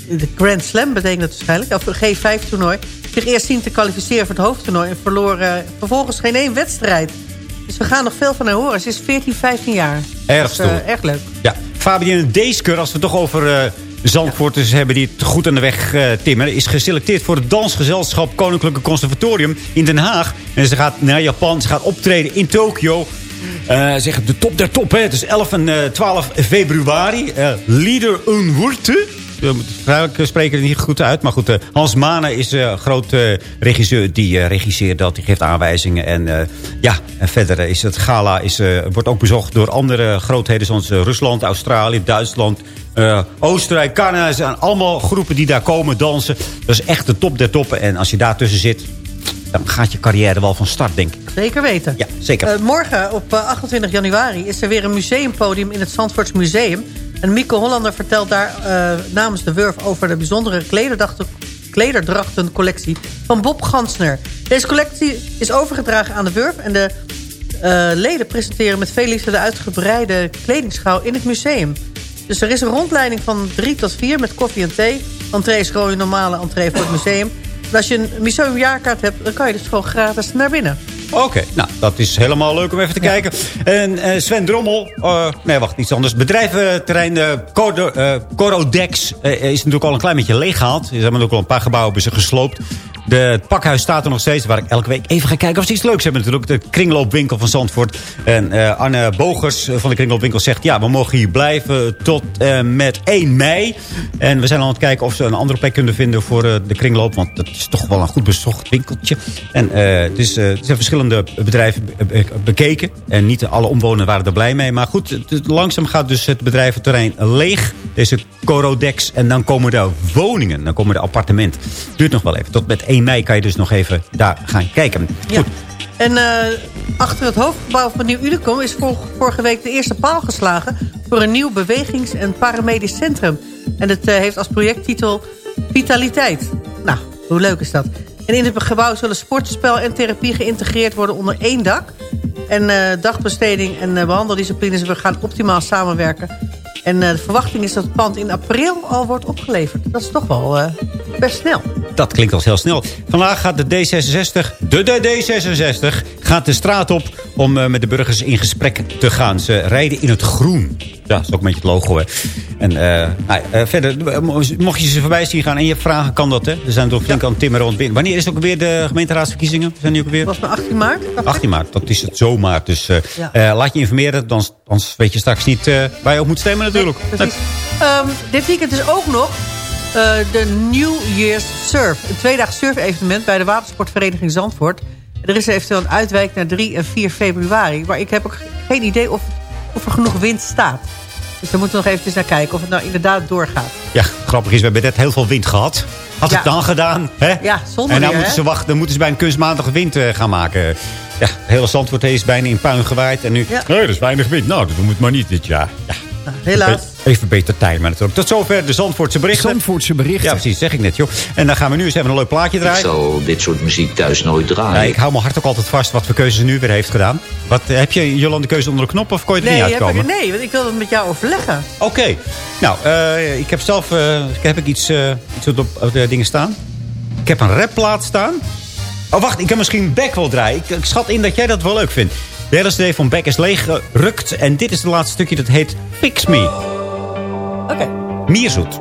de Grand Slam betekent het waarschijnlijk, of een G5-toernooi... zich eerst zien te kwalificeren voor het hoofdtoernooi... en verloor eh, vervolgens geen één wedstrijd. Dus we gaan nog veel van haar horen. Ze is 14, 15 jaar. Erg eh, stoer. erg leuk. Ja, Fabienne Deesker, als we het toch over Zandvoorters hebben die het goed aan de weg eh, timmeren... is geselecteerd voor het dansgezelschap Koninklijke Conservatorium in Den Haag. En ze gaat naar Japan, ze gaat optreden in Tokio. Eh zeg, de top der top, hè. Het is 11 en eh, 12 februari. Eh Lieder Unwurte. Vrouwelijk spreken er niet goed uit. Maar goed, eh, Hans Mane is een groot eh, regisseur. Die eh, regisseert dat, die geeft aanwijzingen. En eh, ja, en verder is het gala is, eh, wordt ook bezocht door andere grootheden... zoals eh, Rusland, Australië, Duitsland, eh, Oostenrijk, Canada. Zijn allemaal groepen die daar komen dansen. Dat is echt de top der toppen. En als je daartussen zit, dan gaat je carrière wel van start, denk ik. Zeker weten. Ja, zeker. Eh, morgen op eh, 28 januari is er weer een museumpodium in het Zandvoorts Museum. En Mieke Hollander vertelt daar eh, namens de Wurf over de bijzondere klederdrachtencollectie van Bob Gansner. Deze collectie is overgedragen aan de Wurf en de eh, leden presenteren met veel liefde de uitgebreide kledingschouw in het museum. Dus er is een rondleiding van 3 tot 4 met koffie en thee. Entree is gewoon een normale entree voor het museum. En als je een museumjaarkaart hebt, dan kan je dus gewoon gratis naar binnen. Oké, nou, dat is helemaal leuk om even te kijken. En eh, Sven Drommel, eh, nee, wacht, iets anders. Bedrijventerrein uh, Coro, eh, Corodex eh, is natuurlijk al een klein beetje leeggehaald. Ze hebben ook al een paar gebouwen ze gesloopt. De, het pakhuis staat er nog steeds, waar ik elke week even ga kijken of ze iets leuks hebben natuurlijk. De kringloopwinkel van Zandvoort. En eh, Anne Bogers van de kringloopwinkel zegt... ja, we mogen hier blijven tot eh, met 1 mei. En we zijn al aan het kijken of ze een andere plek kunnen vinden voor de kringloop. Want dat is toch wel een goed bezocht winkeltje. En het, is, eh, er zijn verschillende bedrijven be- be- bekeken. En niet alle omwonenden waren er blij mee. Maar goed, langzaam gaat dus het bedrijventerrein leeg. Deze Corodex. En dan komen de woningen. Dan komen de appartementen. Duurt nog wel even. Tot met 1 mei kan je dus nog even daar gaan kijken. Goed. En eh, achter het hoofdgebouw van Nieuw Unicum is vor- vorige week de eerste paal geslagen... voor een nieuw bewegings- en paramedisch centrum. En het eh, heeft als projecttitel Vitaliteit. Nou, hoe leuk is dat? En in het gebouw zullen sport, spel en therapie geïntegreerd worden onder één dak. En eh, dagbesteding en eh, behandeldisciplines we gaan optimaal samenwerken. En eh, de verwachting is dat het pand in april al wordt opgeleverd. Dat is toch wel eh, best snel. Dat klinkt als heel snel. Vandaag gaat de D66, de, de D66, gaat de straat op om eh, met de burgers in gesprek te gaan. Ze rijden in het groen. Ja, dat is ook een beetje het logo, hè. En nou, verder, mocht je ze voorbij zien gaan en je hebt vragen, kan dat, hè. Er zijn toch flink aan het timmeren rond binnen. Wanneer is ook weer de gemeenteraadsverkiezingen? Zijn die ook weer? Was het 18 maart? 18 maart, dat is het zomaar. Dus Ja. laat je informeren, dan, anders weet je straks niet waar je op moet stemmen natuurlijk. Precies. Ehm, dit weekend is ook nog eh, de New Year's Surf. Een tweedaags surf-evenement bij de watersportvereniging Zandvoort. Er is eventueel een uitwijk naar 3 en 4 februari. Maar ik heb ook geen idee of, of er genoeg wind staat. Dus daar moeten we nog eventjes naar kijken of het nou inderdaad doorgaat. Ja, grappig is, we hebben net heel veel wind gehad. Had Ja. het dan gedaan, hè? Ja, zonder En dan weer, moeten ze wachten, dan moeten ze bij een kunstmatige wind eh, gaan maken. Ja, het hele Zandvoort is bijna in puin gewaaid. En nu, Ja. nee, er is weinig wind. Nou, dat doen we het maar niet dit jaar. Ja, Nou, helaas. even beter tijd maar natuurlijk. Tot zover de Zandvoortse berichten. Zandvoortse berichten. Ja, precies, zeg ik net, joh. En dan gaan we nu eens even een leuk plaatje Ik draaien. zal dit soort muziek thuis nooit Ja, draaien. ik hou mijn hart ook altijd vast wat voor keuze ze nu weer heeft gedaan. Wat, heb je Jolande keuze onder de knop of kon je er Nee, niet heb ik- uitkomen? nee, want ik wil het met jou overleggen. Oké. Nou, eh, ik heb zelf eh, heb ik iets, eh, iets op, de dingen staan. Ik heb een rapplaat staan. Oh, wacht, ik kan misschien Beck wel draaien. Ik, ik schat in dat jij dat wel leuk vindt. De hele CD van Beck is leeggerukt. En dit is het laatste stukje dat heet Fix Me. Oké. Mierzoet.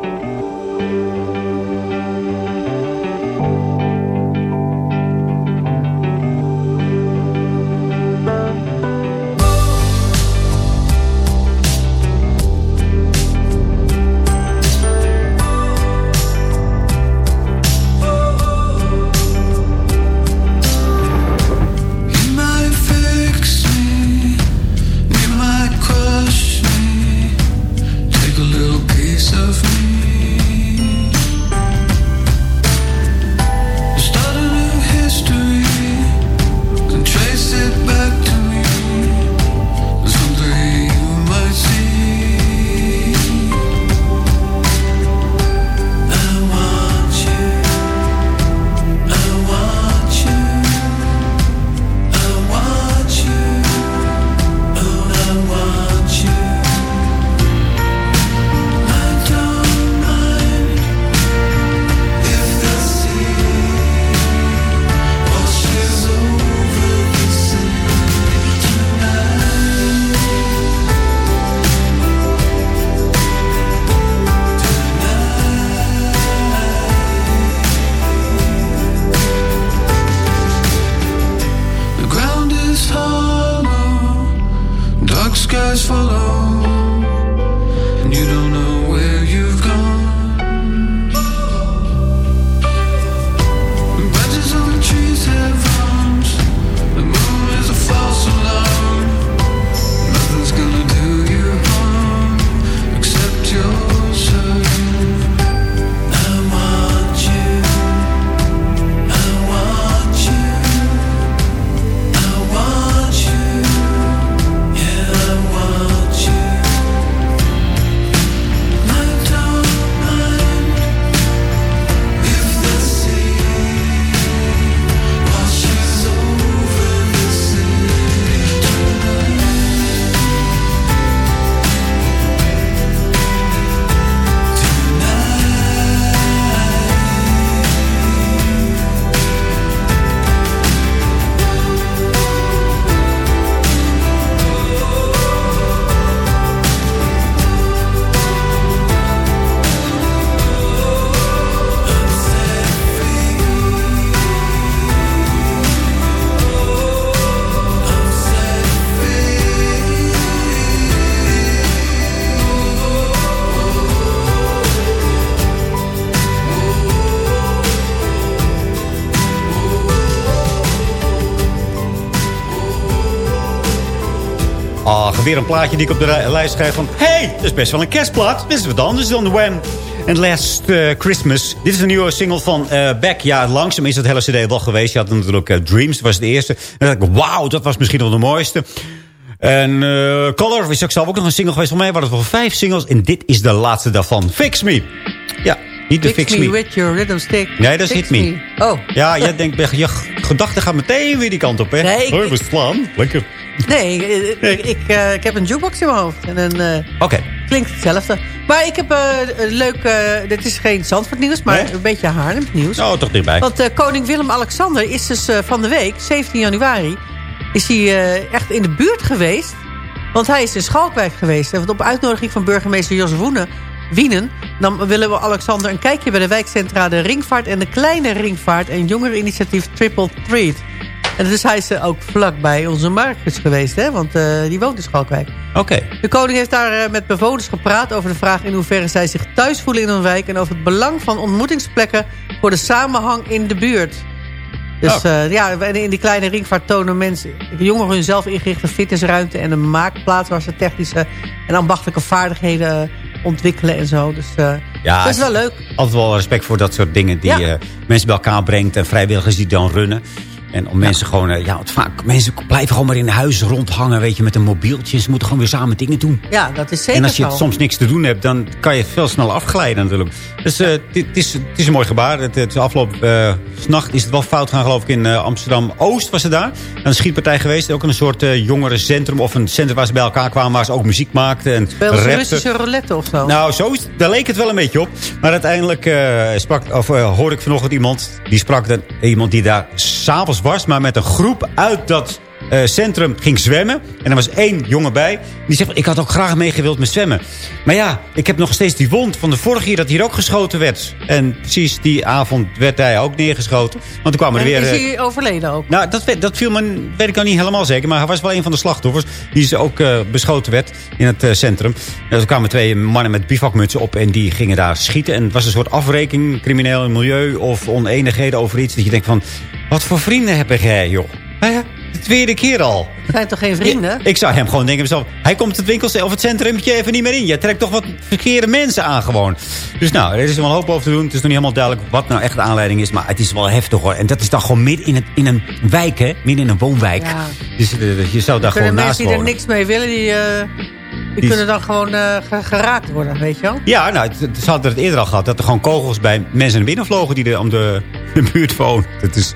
Dark skies follow, and you don't know weer een plaatje die ik op de lijst schrijf van... hey, dat is best wel een kerstplaat. Dit is wat anders dan The Wham! En Last eh, Christmas. Dit is een nieuwe single van eh Beck. Ja, langzaam is het hele cd wel geweest. Je had natuurlijk eh, Dreams, dat was de eerste. En dan dacht ik, wauw, dat was misschien wel de mooiste. En Color is ook zelf ook nog een single geweest van mij. Waar het wel vijf singles. En dit is de laatste daarvan. Fix Me. Ja, niet de Fix, Fix, me, Me. with your rhythm stick. Nee, dat is Hit Me. Oh. Ja, jij denkt, je gedachten gaan meteen weer die kant op, hè? Nee, ik- Hoi, we slaan. Lekker. Nee, ik, ik, eh, ik heb een jukebox in mijn hoofd. En dan eh, Oké. klinkt hetzelfde. Maar ik heb eh, een leuk... dit is geen Zandvoort nieuws, maar Nee? een beetje Haarlem nieuws. Oh, toch dichtbij. Want eh, koning Willem-Alexander is dus van de week, 17 januari... is hij echt in de buurt geweest. Want hij is in Schalkwijk geweest. En op uitnodiging van burgemeester Jos Woenen, Wienen... dan willen we Alexander een kijkje bij de wijkcentra... de Ringvaart en de Kleine Ringvaart... en jongereninitiatief Triple Treat. En dus hij is ook vlakbij onze Marcus geweest, hè? Want eh, die woont in Schalkwijk. Oké. De koning heeft daar eh, met bewoners gepraat over de vraag in hoeverre zij zich thuis voelen in hun wijk... en over het belang van ontmoetingsplekken voor de samenhang in de buurt. Dus eh, ja, in die kleine ringvaart tonen mensen, jongeren hun zelf ingerichte fitnessruimte... en een maakplaats waar ze technische en ambachtelijke vaardigheden ontwikkelen en zo. Dus Ja, dat is wel leuk. Altijd wel respect voor dat soort dingen die Ja. mensen bij elkaar brengt. En vrijwilligers die dan runnen. En om mensen gewoon, eh, ja, vaak mensen blijven gewoon maar in huis rondhangen, weet je, met een mobieltje. Ze moeten gewoon weer samen dingen doen. Ja, dat is zeker en als je soms niks te doen hebt, dan kan je veel sneller afglijden natuurlijk. Dus eh, het, is, het is een mooi gebaar. Het, het afgelopen uh, nacht is het wel fout gaan, geloof ik, in eh, Amsterdam-Oost was het daar. Een schietpartij geweest, ook een soort eh jongerencentrum of een centrum waar ze bij elkaar kwamen, waar ze ook muziek maakten. En Speelden. Russische roulette of zo? Nou, zo is, daar leek het wel een beetje op. Maar uiteindelijk eh, sprak, of, eh, hoorde ik vanochtend iemand... die sprak dan iemand die daar s'avonds was, maar met een groep uit dat eh, centrum ging zwemmen. En er was één jongen bij. Die zegt, ik had ook graag meegewild met zwemmen. Maar ja, ik heb nog steeds die wond van de vorige keer dat hier ook geschoten werd. En precies die avond werd hij ook neergeschoten. Want toen kwamen er weer... is eh, hij overleden ook? nou, dat, dat viel me, weet ik nou niet helemaal zeker. Maar hij was wel een van de slachtoffers. Die ze ook eh, beschoten werd in het centrum. En er kwamen twee mannen met bivakmutsen op. En die gingen daar schieten. En het was een soort afrekening. Crimineel milieu of oneenigheden over iets. Dat je denkt van, wat voor vrienden heb jij, joh? De tweede keer al. Zijn toch geen vrienden? Ik zou hem gewoon denken, mezelf, hij komt het winkelcentrum of het centrumpje even niet meer in. Je trekt toch wat verkeerde mensen aan gewoon. Dus nou, er is wel een hoop over te doen. Het is nog niet helemaal duidelijk wat nou echt de aanleiding is. Maar het is wel heftig hoor. En dat is dan gewoon midden in, het, in een wijk, hè? Midden in een woonwijk. Ja. Dus eh, je zou daar gewoon mensen naast die er wonen. niks mee willen, die, eh, die, Die- kunnen dan gewoon eh, ge- geraakt worden, weet je wel? Ja, nou, ze hadden het eerder al gehad. Dat er gewoon kogels bij mensen naar binnen vlogen die er om de, de buurt wonen. Dat is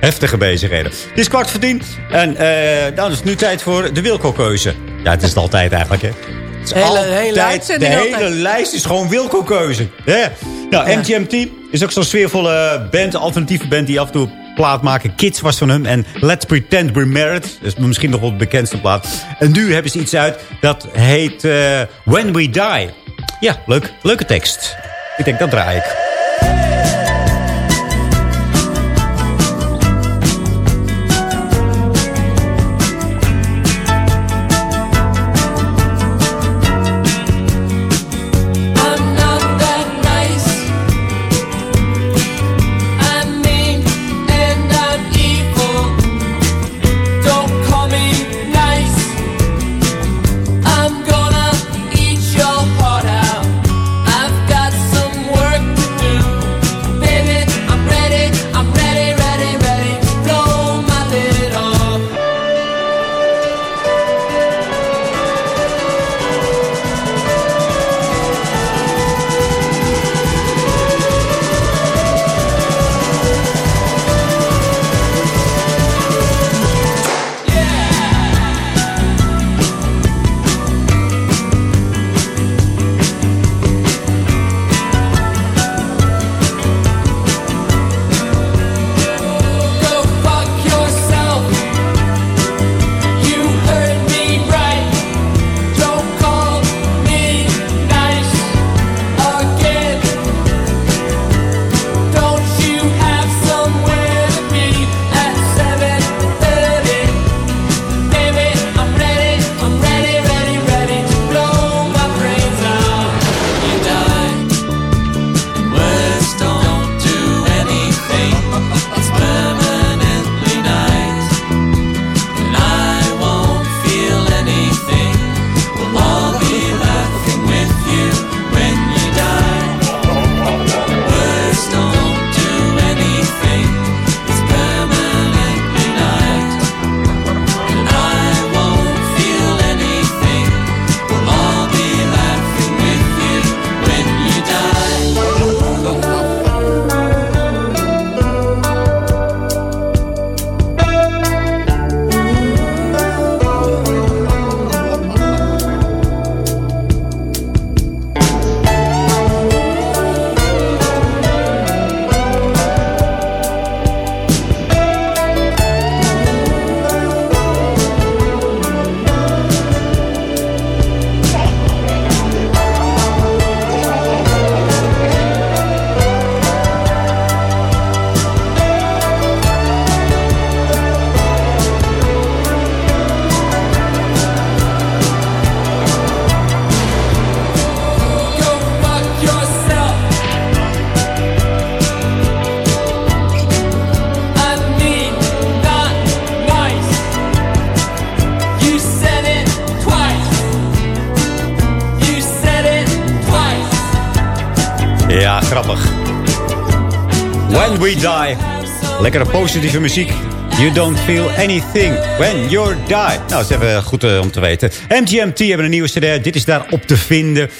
heftige bezigheden. Het is kwart voor tien. En eh, dan is het nu tijd voor de Wilco-keuze. Ja, het is het altijd eigenlijk, hè. Het is Hele- altijd, hele de hele altijd. lijst is gewoon Wilco-keuze. Ja. Nou, Ja. MGMT is ook zo'n sfeervolle band, alternatieve band die af en toe plaat maken. Kids was van hem en Let's Pretend We're Married. Dat is misschien nog wel de bekendste plaat. En nu hebben ze iets uit dat heet eh, When We Die. Ja, leuk, leuke tekst. Ik denk, dat draai ik. We die. Lekkere positieve muziek. You don't feel anything when you die. Nou, dat is even goed eh, om te weten. MGMT hebben een nieuwe cd. Dit is daar op te vinden.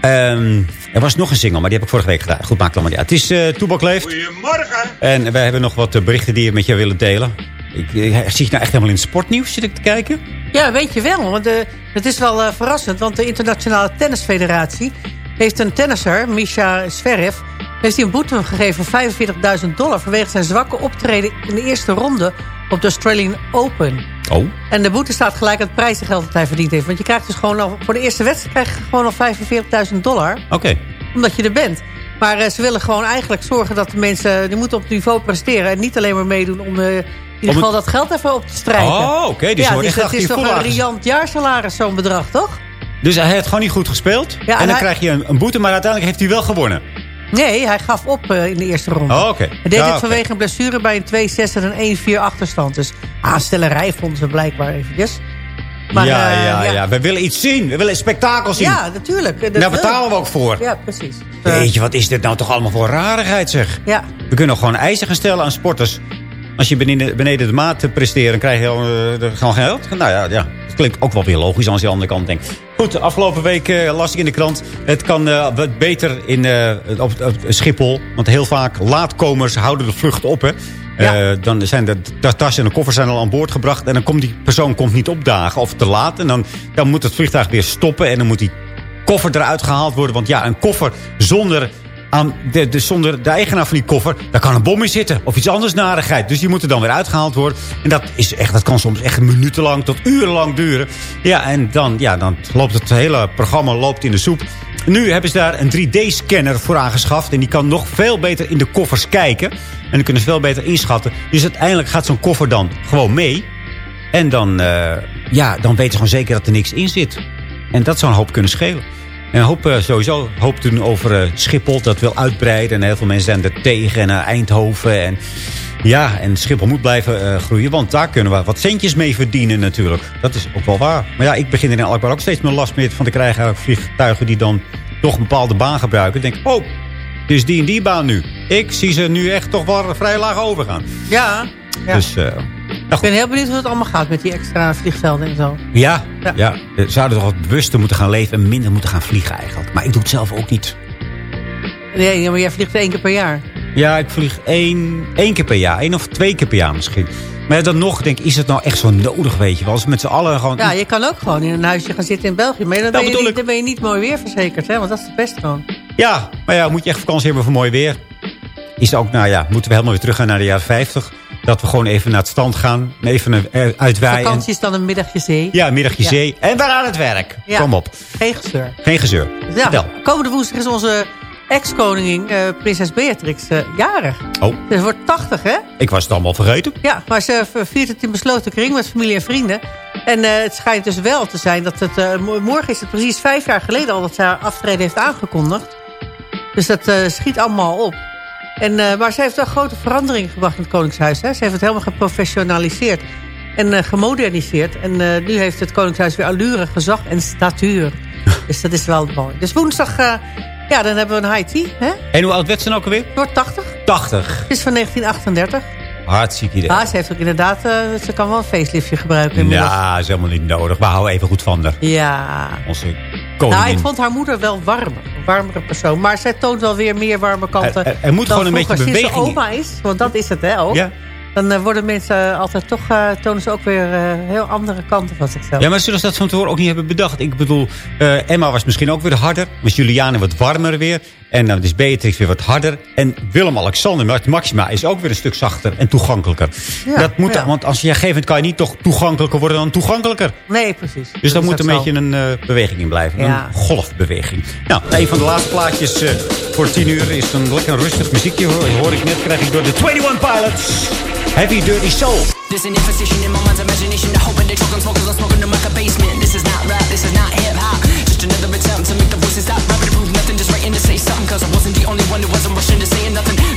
Ehm, er was nog een single, maar die heb ik vorige week gedaan. Goed, maakt allemaal niet uit. Het is eh Toebak Leeft. Goedemorgen. En wij hebben nog wat eh, berichten die we met jou willen delen. Ik, ik, zie je nou echt helemaal in het sportnieuws zit ik te kijken? Ja, weet je wel. Want eh, het is wel eh, verrassend. Want de Internationale Tennisfederatie heeft een tennisser, Misha Zverev... heeft hij een boete gegeven van 45.000 dollar... vanwege zijn zwakke optreden in de eerste ronde op de Australian Open. Oh. En de boete staat gelijk aan het prijzengeld dat hij verdiend heeft. Want je krijgt dus gewoon al, voor de eerste wedstrijd krijg je gewoon al 45.000 dollar. Oké. Omdat je er bent. Maar eh, ze willen gewoon eigenlijk zorgen dat de mensen... die moeten op het niveau presteren. En niet alleen maar meedoen om eh, in ieder geval dat geld even op te strijken. Oh, oké, dus ja, wordt dus echt het is toch een riant jaarsalaris, zo'n bedrag, toch? Dus hij heeft gewoon niet goed gespeeld. Ja, en en dan hij- krijg je een, een boete, maar uiteindelijk heeft hij wel gewonnen. Nee, hij gaf op eh, in de eerste ronde. Oh, oké. Hij deed Ja, het vanwege een blessure bij een 2-6 en een 1-4 achterstand. Dus aanstellerij vonden ze blijkbaar eventjes. Maar, ja, eh, ja, ja, We willen iets zien. We willen een spektakel zien. Ja, natuurlijk. Dat Daar betalen we ook voor. Ja, precies. Weet je, wat is dit nou toch allemaal voor rarigheid, zeg. Ja. We kunnen gewoon eisen gaan stellen aan sporters. Als je beneden, beneden de maat presteert, dan krijg je uh, gewoon geld. Nou ja, ja, dat klinkt ook wel weer logisch als je aan de andere kant denkt. Goed, afgelopen week eh, las ik in de krant. Het kan eh, wat beter in, eh, op, op Schiphol. Want heel vaak laatkomers houden de vlucht op. Hè. Dan zijn de ta- tassen en de koffers zijn al aan boord gebracht. En dan komt die persoon komt niet opdagen of te laat. En dan, dan moet het vliegtuig weer stoppen. En dan moet die koffer eruit gehaald worden. Want ja, een koffer zonder, aan de, de, zonder de eigenaar van die koffer... daar kan een bom in zitten. Of iets anders narigheid. Dus die moeten dan weer uitgehaald worden. En dat, is echt, dat kan soms echt minutenlang tot urenlang duren. Ja, en dan, ja, dan loopt het hele programma loopt in de soep. Nu hebben ze daar een 3D-scanner voor aangeschaft. En die kan nog veel beter in de koffers kijken. En dan kunnen ze veel beter inschatten. Dus uiteindelijk gaat zo'n koffer dan gewoon mee. En dan, eh, ja, dan weten ze gewoon zeker dat er niks in zit. En dat zou een hoop kunnen schelen. En hoop, eh, sowieso hoop doen over eh, Schiphol dat wil uitbreiden. En heel veel mensen zijn er tegen. En Eindhoven. En ja, en Schiphol moet blijven eh, groeien. Want daar kunnen we wat centjes mee verdienen natuurlijk. Dat is ook wel waar. Maar ja, ik begin er in Alkmaar ook steeds meer last mee van te krijgen. Vliegtuigen die dan toch een bepaalde baan gebruiken. Ik denk, oh, het is die en die baan nu. Ik zie ze nu echt toch wel vrij laag overgaan. Ja, ja. Dus ik ben heel benieuwd hoe het allemaal gaat met die extra vliegvelden en zo. ja, Ja. ja. we zouden toch wat bewuster moeten gaan leven en minder moeten gaan vliegen eigenlijk. Maar ik doe het zelf ook niet. Nee, maar jij vliegt één keer per jaar. Ja, ik vlieg één, één keer per jaar. één of twee keer per jaar misschien. Maar dan nog denk ik, is het nou echt zo nodig, weet je wel? Als we met z'n allen gewoon... Ja, je kan ook gewoon in een huisje gaan zitten in België. Maar dan, ben je, niet, dan ben je niet mooi weer verzekerd, hè? Want dat is het beste gewoon. Ja, maar ja, moet je echt vakantie hebben voor mooi weer. Is ook, nou ja, moeten we helemaal weer teruggaan naar de jaren 50. Dat we gewoon even naar het strand gaan. Even een- eh, uitwaaien. Vakantie is dan een middagje zee. Ja, een middagje Ja. zee. En weer aan het werk. Ja. Kom op. Geen gezeur. Geen gezeur. Ja, Vertel. komende woensdag is onze ex-koningin, eh, prinses Beatrix, eh, jarig. Oh, Ze wordt 80, hè? ik was het allemaal vergeten. Ja, maar ze viert het in besloten kring met familie en vrienden. En het schijnt dus wel te zijn dat het... mo- morgen is het precies vijf jaar geleden al dat ze haar aftreden heeft aangekondigd. Dus dat schiet allemaal op. En, eh, maar ze heeft wel grote veranderingen gebracht in het Koningshuis. Hè? Ze heeft het helemaal geprofessionaliseerd en eh, gemoderniseerd. En eh, nu heeft het Koningshuis weer allure, gezag en statuur. dus dat is wel mooi. Dus woensdag, ja, dan hebben we een high tea. Hè? En hoe oud werd ze nou ook alweer? Wordt 80. 80. Het is van 1938. Hartstikke idee. Ja, ze heeft ook inderdaad, ze kan wel een faceliftje gebruiken inmiddels. Ja, is helemaal niet nodig. We houden even goed van haar. Ja. Onze koningin. Nou, ik vond haar moeder wel warmer. Een warmere persoon. Maar zij toont wel weer meer warme kanten. Er- er- moet gewoon een vroeger. beetje Sinds ze beweging oma is, want dat is het hè ook. Ja. Dan eh, worden mensen altijd toch, eh, tonen ze ook weer eh, heel andere kanten van zichzelf. Ja, maar zullen ze dat van tevoren ook niet hebben bedacht? Ik bedoel, Emma was misschien ook weer harder. Was Juliane wat warmer weer. En dan is Beatrix weer wat harder. En Willem-Alexander, Max- Maxima, is ook weer een stuk zachter en toegankelijker. Ja, dat moet, ja. Want als je moment kan je niet toch toegankelijker worden dan toegankelijker. Nee, precies. Dus Dat daar moet een beetje zo. een eh, beweging in blijven. Ja. Een golfbeweging. Nou, een van de laatste plaatjes eh, voor tien uur is een lekker rustig muziekje. Hoor, hoor ik net, krijg ik door de 21 Pilots. Heavy Dirty Soul. There's an infestation in my mind's imagination. The hope and they smokers, them like a basement. This is not rap, this is not hip say something. Cause I wasn't the only one who wasn't rushing to saying nothing.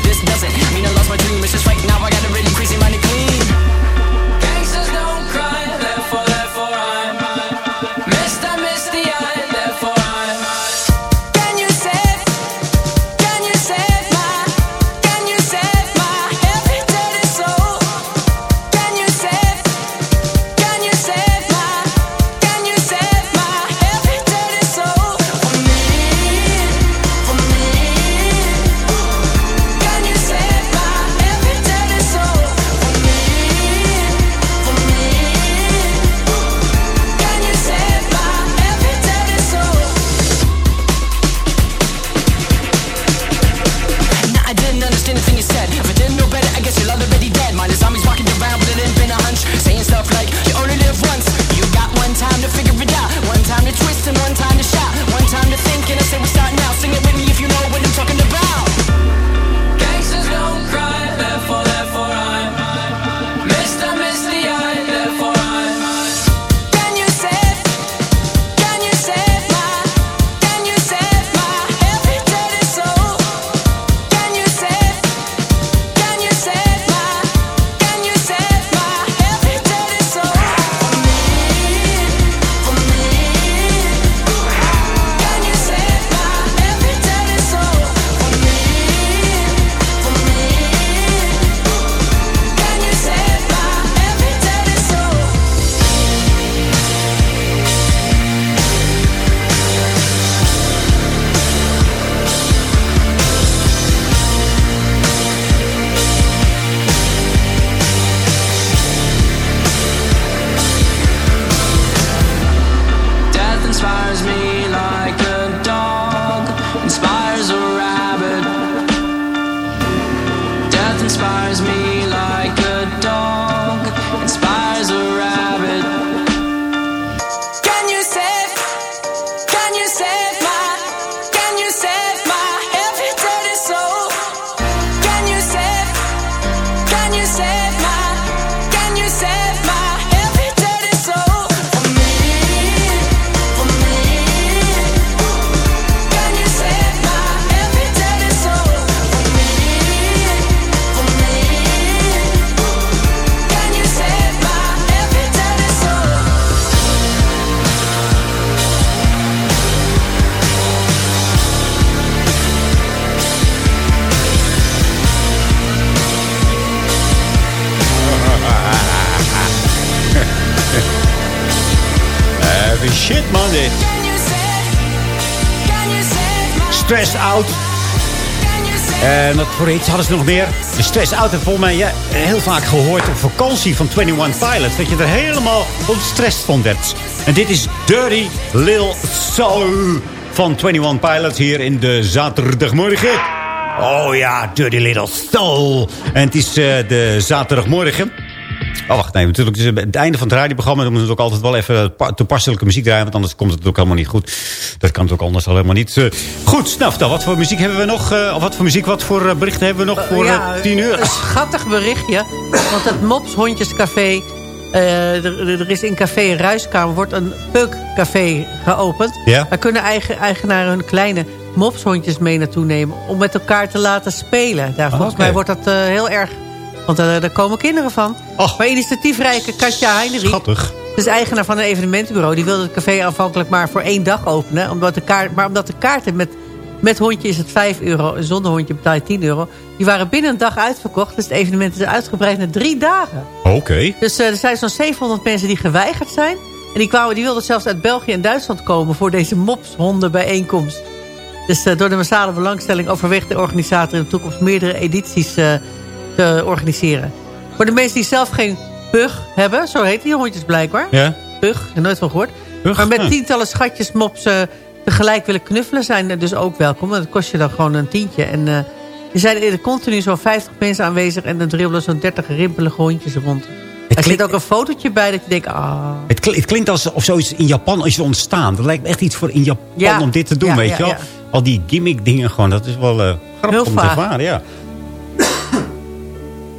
Stressed Out. En wat voor iets hadden ze nog meer? De Stress Out heb volgens mij heel vaak gehoord op vakantie van 21 Pilots. Dat je er helemaal ontstrest van werd. En dit is Dirty Lil Soul van 21 Pilots hier in de zaterdagmorgen. Oh ja, Dirty Little Soul. En het is eh, de zaterdagmorgen. Oh, wacht, nee, natuurlijk. Het is het einde van het radioprogramma. Dan moet het ook altijd wel even pa- toepasselijke muziek draaien. Want anders komt het ook helemaal niet goed. Dat kan het ook anders al helemaal niet. eh, goed, nou, vertel, wat voor muziek hebben we nog? eh, of wat voor muziek, wat voor eh, berichten hebben we nog voor Ja, 10 uur? Een schattig berichtje. Want het Mops Hondjescafé... er, er is in Café Ruiskamer wordt een peukcafé geopend. Ja. Daar kunnen eigen, eigenaren hun kleine mopshondjes mee naartoe nemen... om met elkaar te laten spelen. Daar, volgens oké. mij wordt dat heel erg... Want eh, daar komen kinderen van. Maar initiatiefrijke Katja Heinrich... Schattig. Dus eigenaar van een evenementenbureau. Die wilde het café aanvankelijk maar voor één dag openen. Omdat de kaart, maar omdat de kaarten met, met hondje is het 5 euro. En zonder hondje betaal je 10 euro. Die waren binnen een dag uitverkocht. Dus het evenement is uitgebreid naar drie dagen. Oké. Dus eh, er zijn zo'n 700 mensen die geweigerd zijn. En die, kwamen, die wilden zelfs uit België en Duitsland komen... voor deze mopshondenbijeenkomst. Dus eh, door de massale belangstelling overweegt de organisator... in de toekomst meerdere edities te organiseren. Voor de mensen die zelf geen pug hebben... zo heet die hondjes blijkbaar. Ja. Pug, nooit van gehoord. Pug, maar met ja. tientallen schatjes mops eh, tegelijk willen knuffelen... zijn er dus ook welkom. Dat kost je dan gewoon een tientje. En eh, er zijn er continu zo'n 50 mensen aanwezig... en er dribbelen zo'n 30 rimpelige hondjes rond. Er zit ook een fotootje bij dat je denkt... Ah, Het, kli- het klinkt alsof zoiets in Japan is ontstaan. Dat lijkt me echt iets voor in Japan Ja. om dit te doen, Ja, weet je wel. Al die gimmick dingen gewoon, dat is wel eh grappig Heel om te ervaren, ja.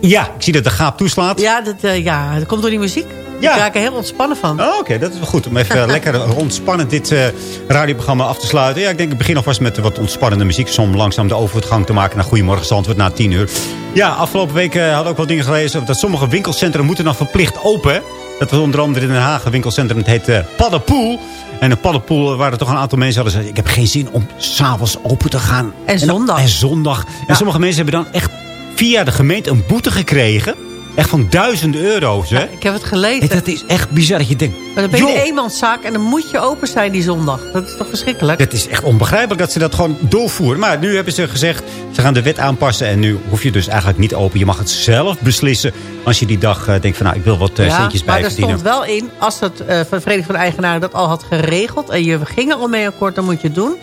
Ja, ik zie dat de gaap toeslaat. ja, dat, eh, ja, dat komt door die muziek. Ja. Ik raak er heel ontspannen van. Oh, Oké, dat is wel goed om even lekker ontspannend dit eh, radioprogramma af te sluiten. Ja, ik denk ik begin alvast met wat ontspannende muziek. Om langzaam de overgang te maken naar Goedemorgen Zandvoort na 10 uur. Ja, afgelopen week eh, hadden we ook wel dingen gelezen dat sommige winkelcentra moeten nog verplicht open. Dat was onder andere in Den Haag een winkelcentrum. Het heet eh, Paddenpoel. En een Paddenpoel waren er toch een aantal mensen hadden gezegd... ik heb geen zin om s'avonds open te gaan. En zondag. En zondag. En sommige mensen hebben dan echt via de gemeente een boete gekregen. Echt van duizenden euro's, hè? Ik heb het gelezen. En dat is echt bizar dat je denkt... Maar dan ben je joh, een eenmanszaak en dan moet je open zijn die zondag. Dat is toch verschrikkelijk? Het is echt onbegrijpelijk dat ze dat gewoon doorvoeren. Maar nu hebben ze gezegd, ze gaan de wet aanpassen. En nu hoef je dus eigenlijk niet open. Je mag het zelf beslissen als je die dag eh, denkt van... nou, ik wil wat eh, centjes maar bij er verdienen. stond wel in, als het eh, van de Vereniging van de Eigenaren dat al had geregeld... en je ging er al mee akkoord, dan moet je het doen.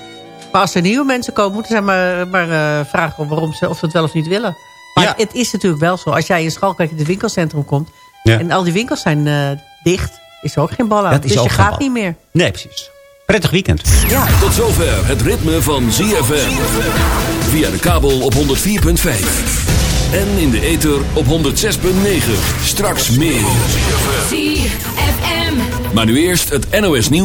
Maar als er nieuwe mensen komen, moeten ze maar, maar eh, vragen waarom ze, of ze het wel of niet willen. Maar het is natuurlijk wel zo. Als jij in Schalkwijk in het winkelcentrum komt... Ja. en al die winkels zijn eh, dicht, is er ook geen bal aan. Dus je gaat bal. niet meer. Nee, precies. Prettig weekend. Ja. Tot zover het ritme van ZFM. Via de kabel op 104.5. En in de ether op 106.9. Straks meer. ZFM. Maar nu eerst het NOS nieuws.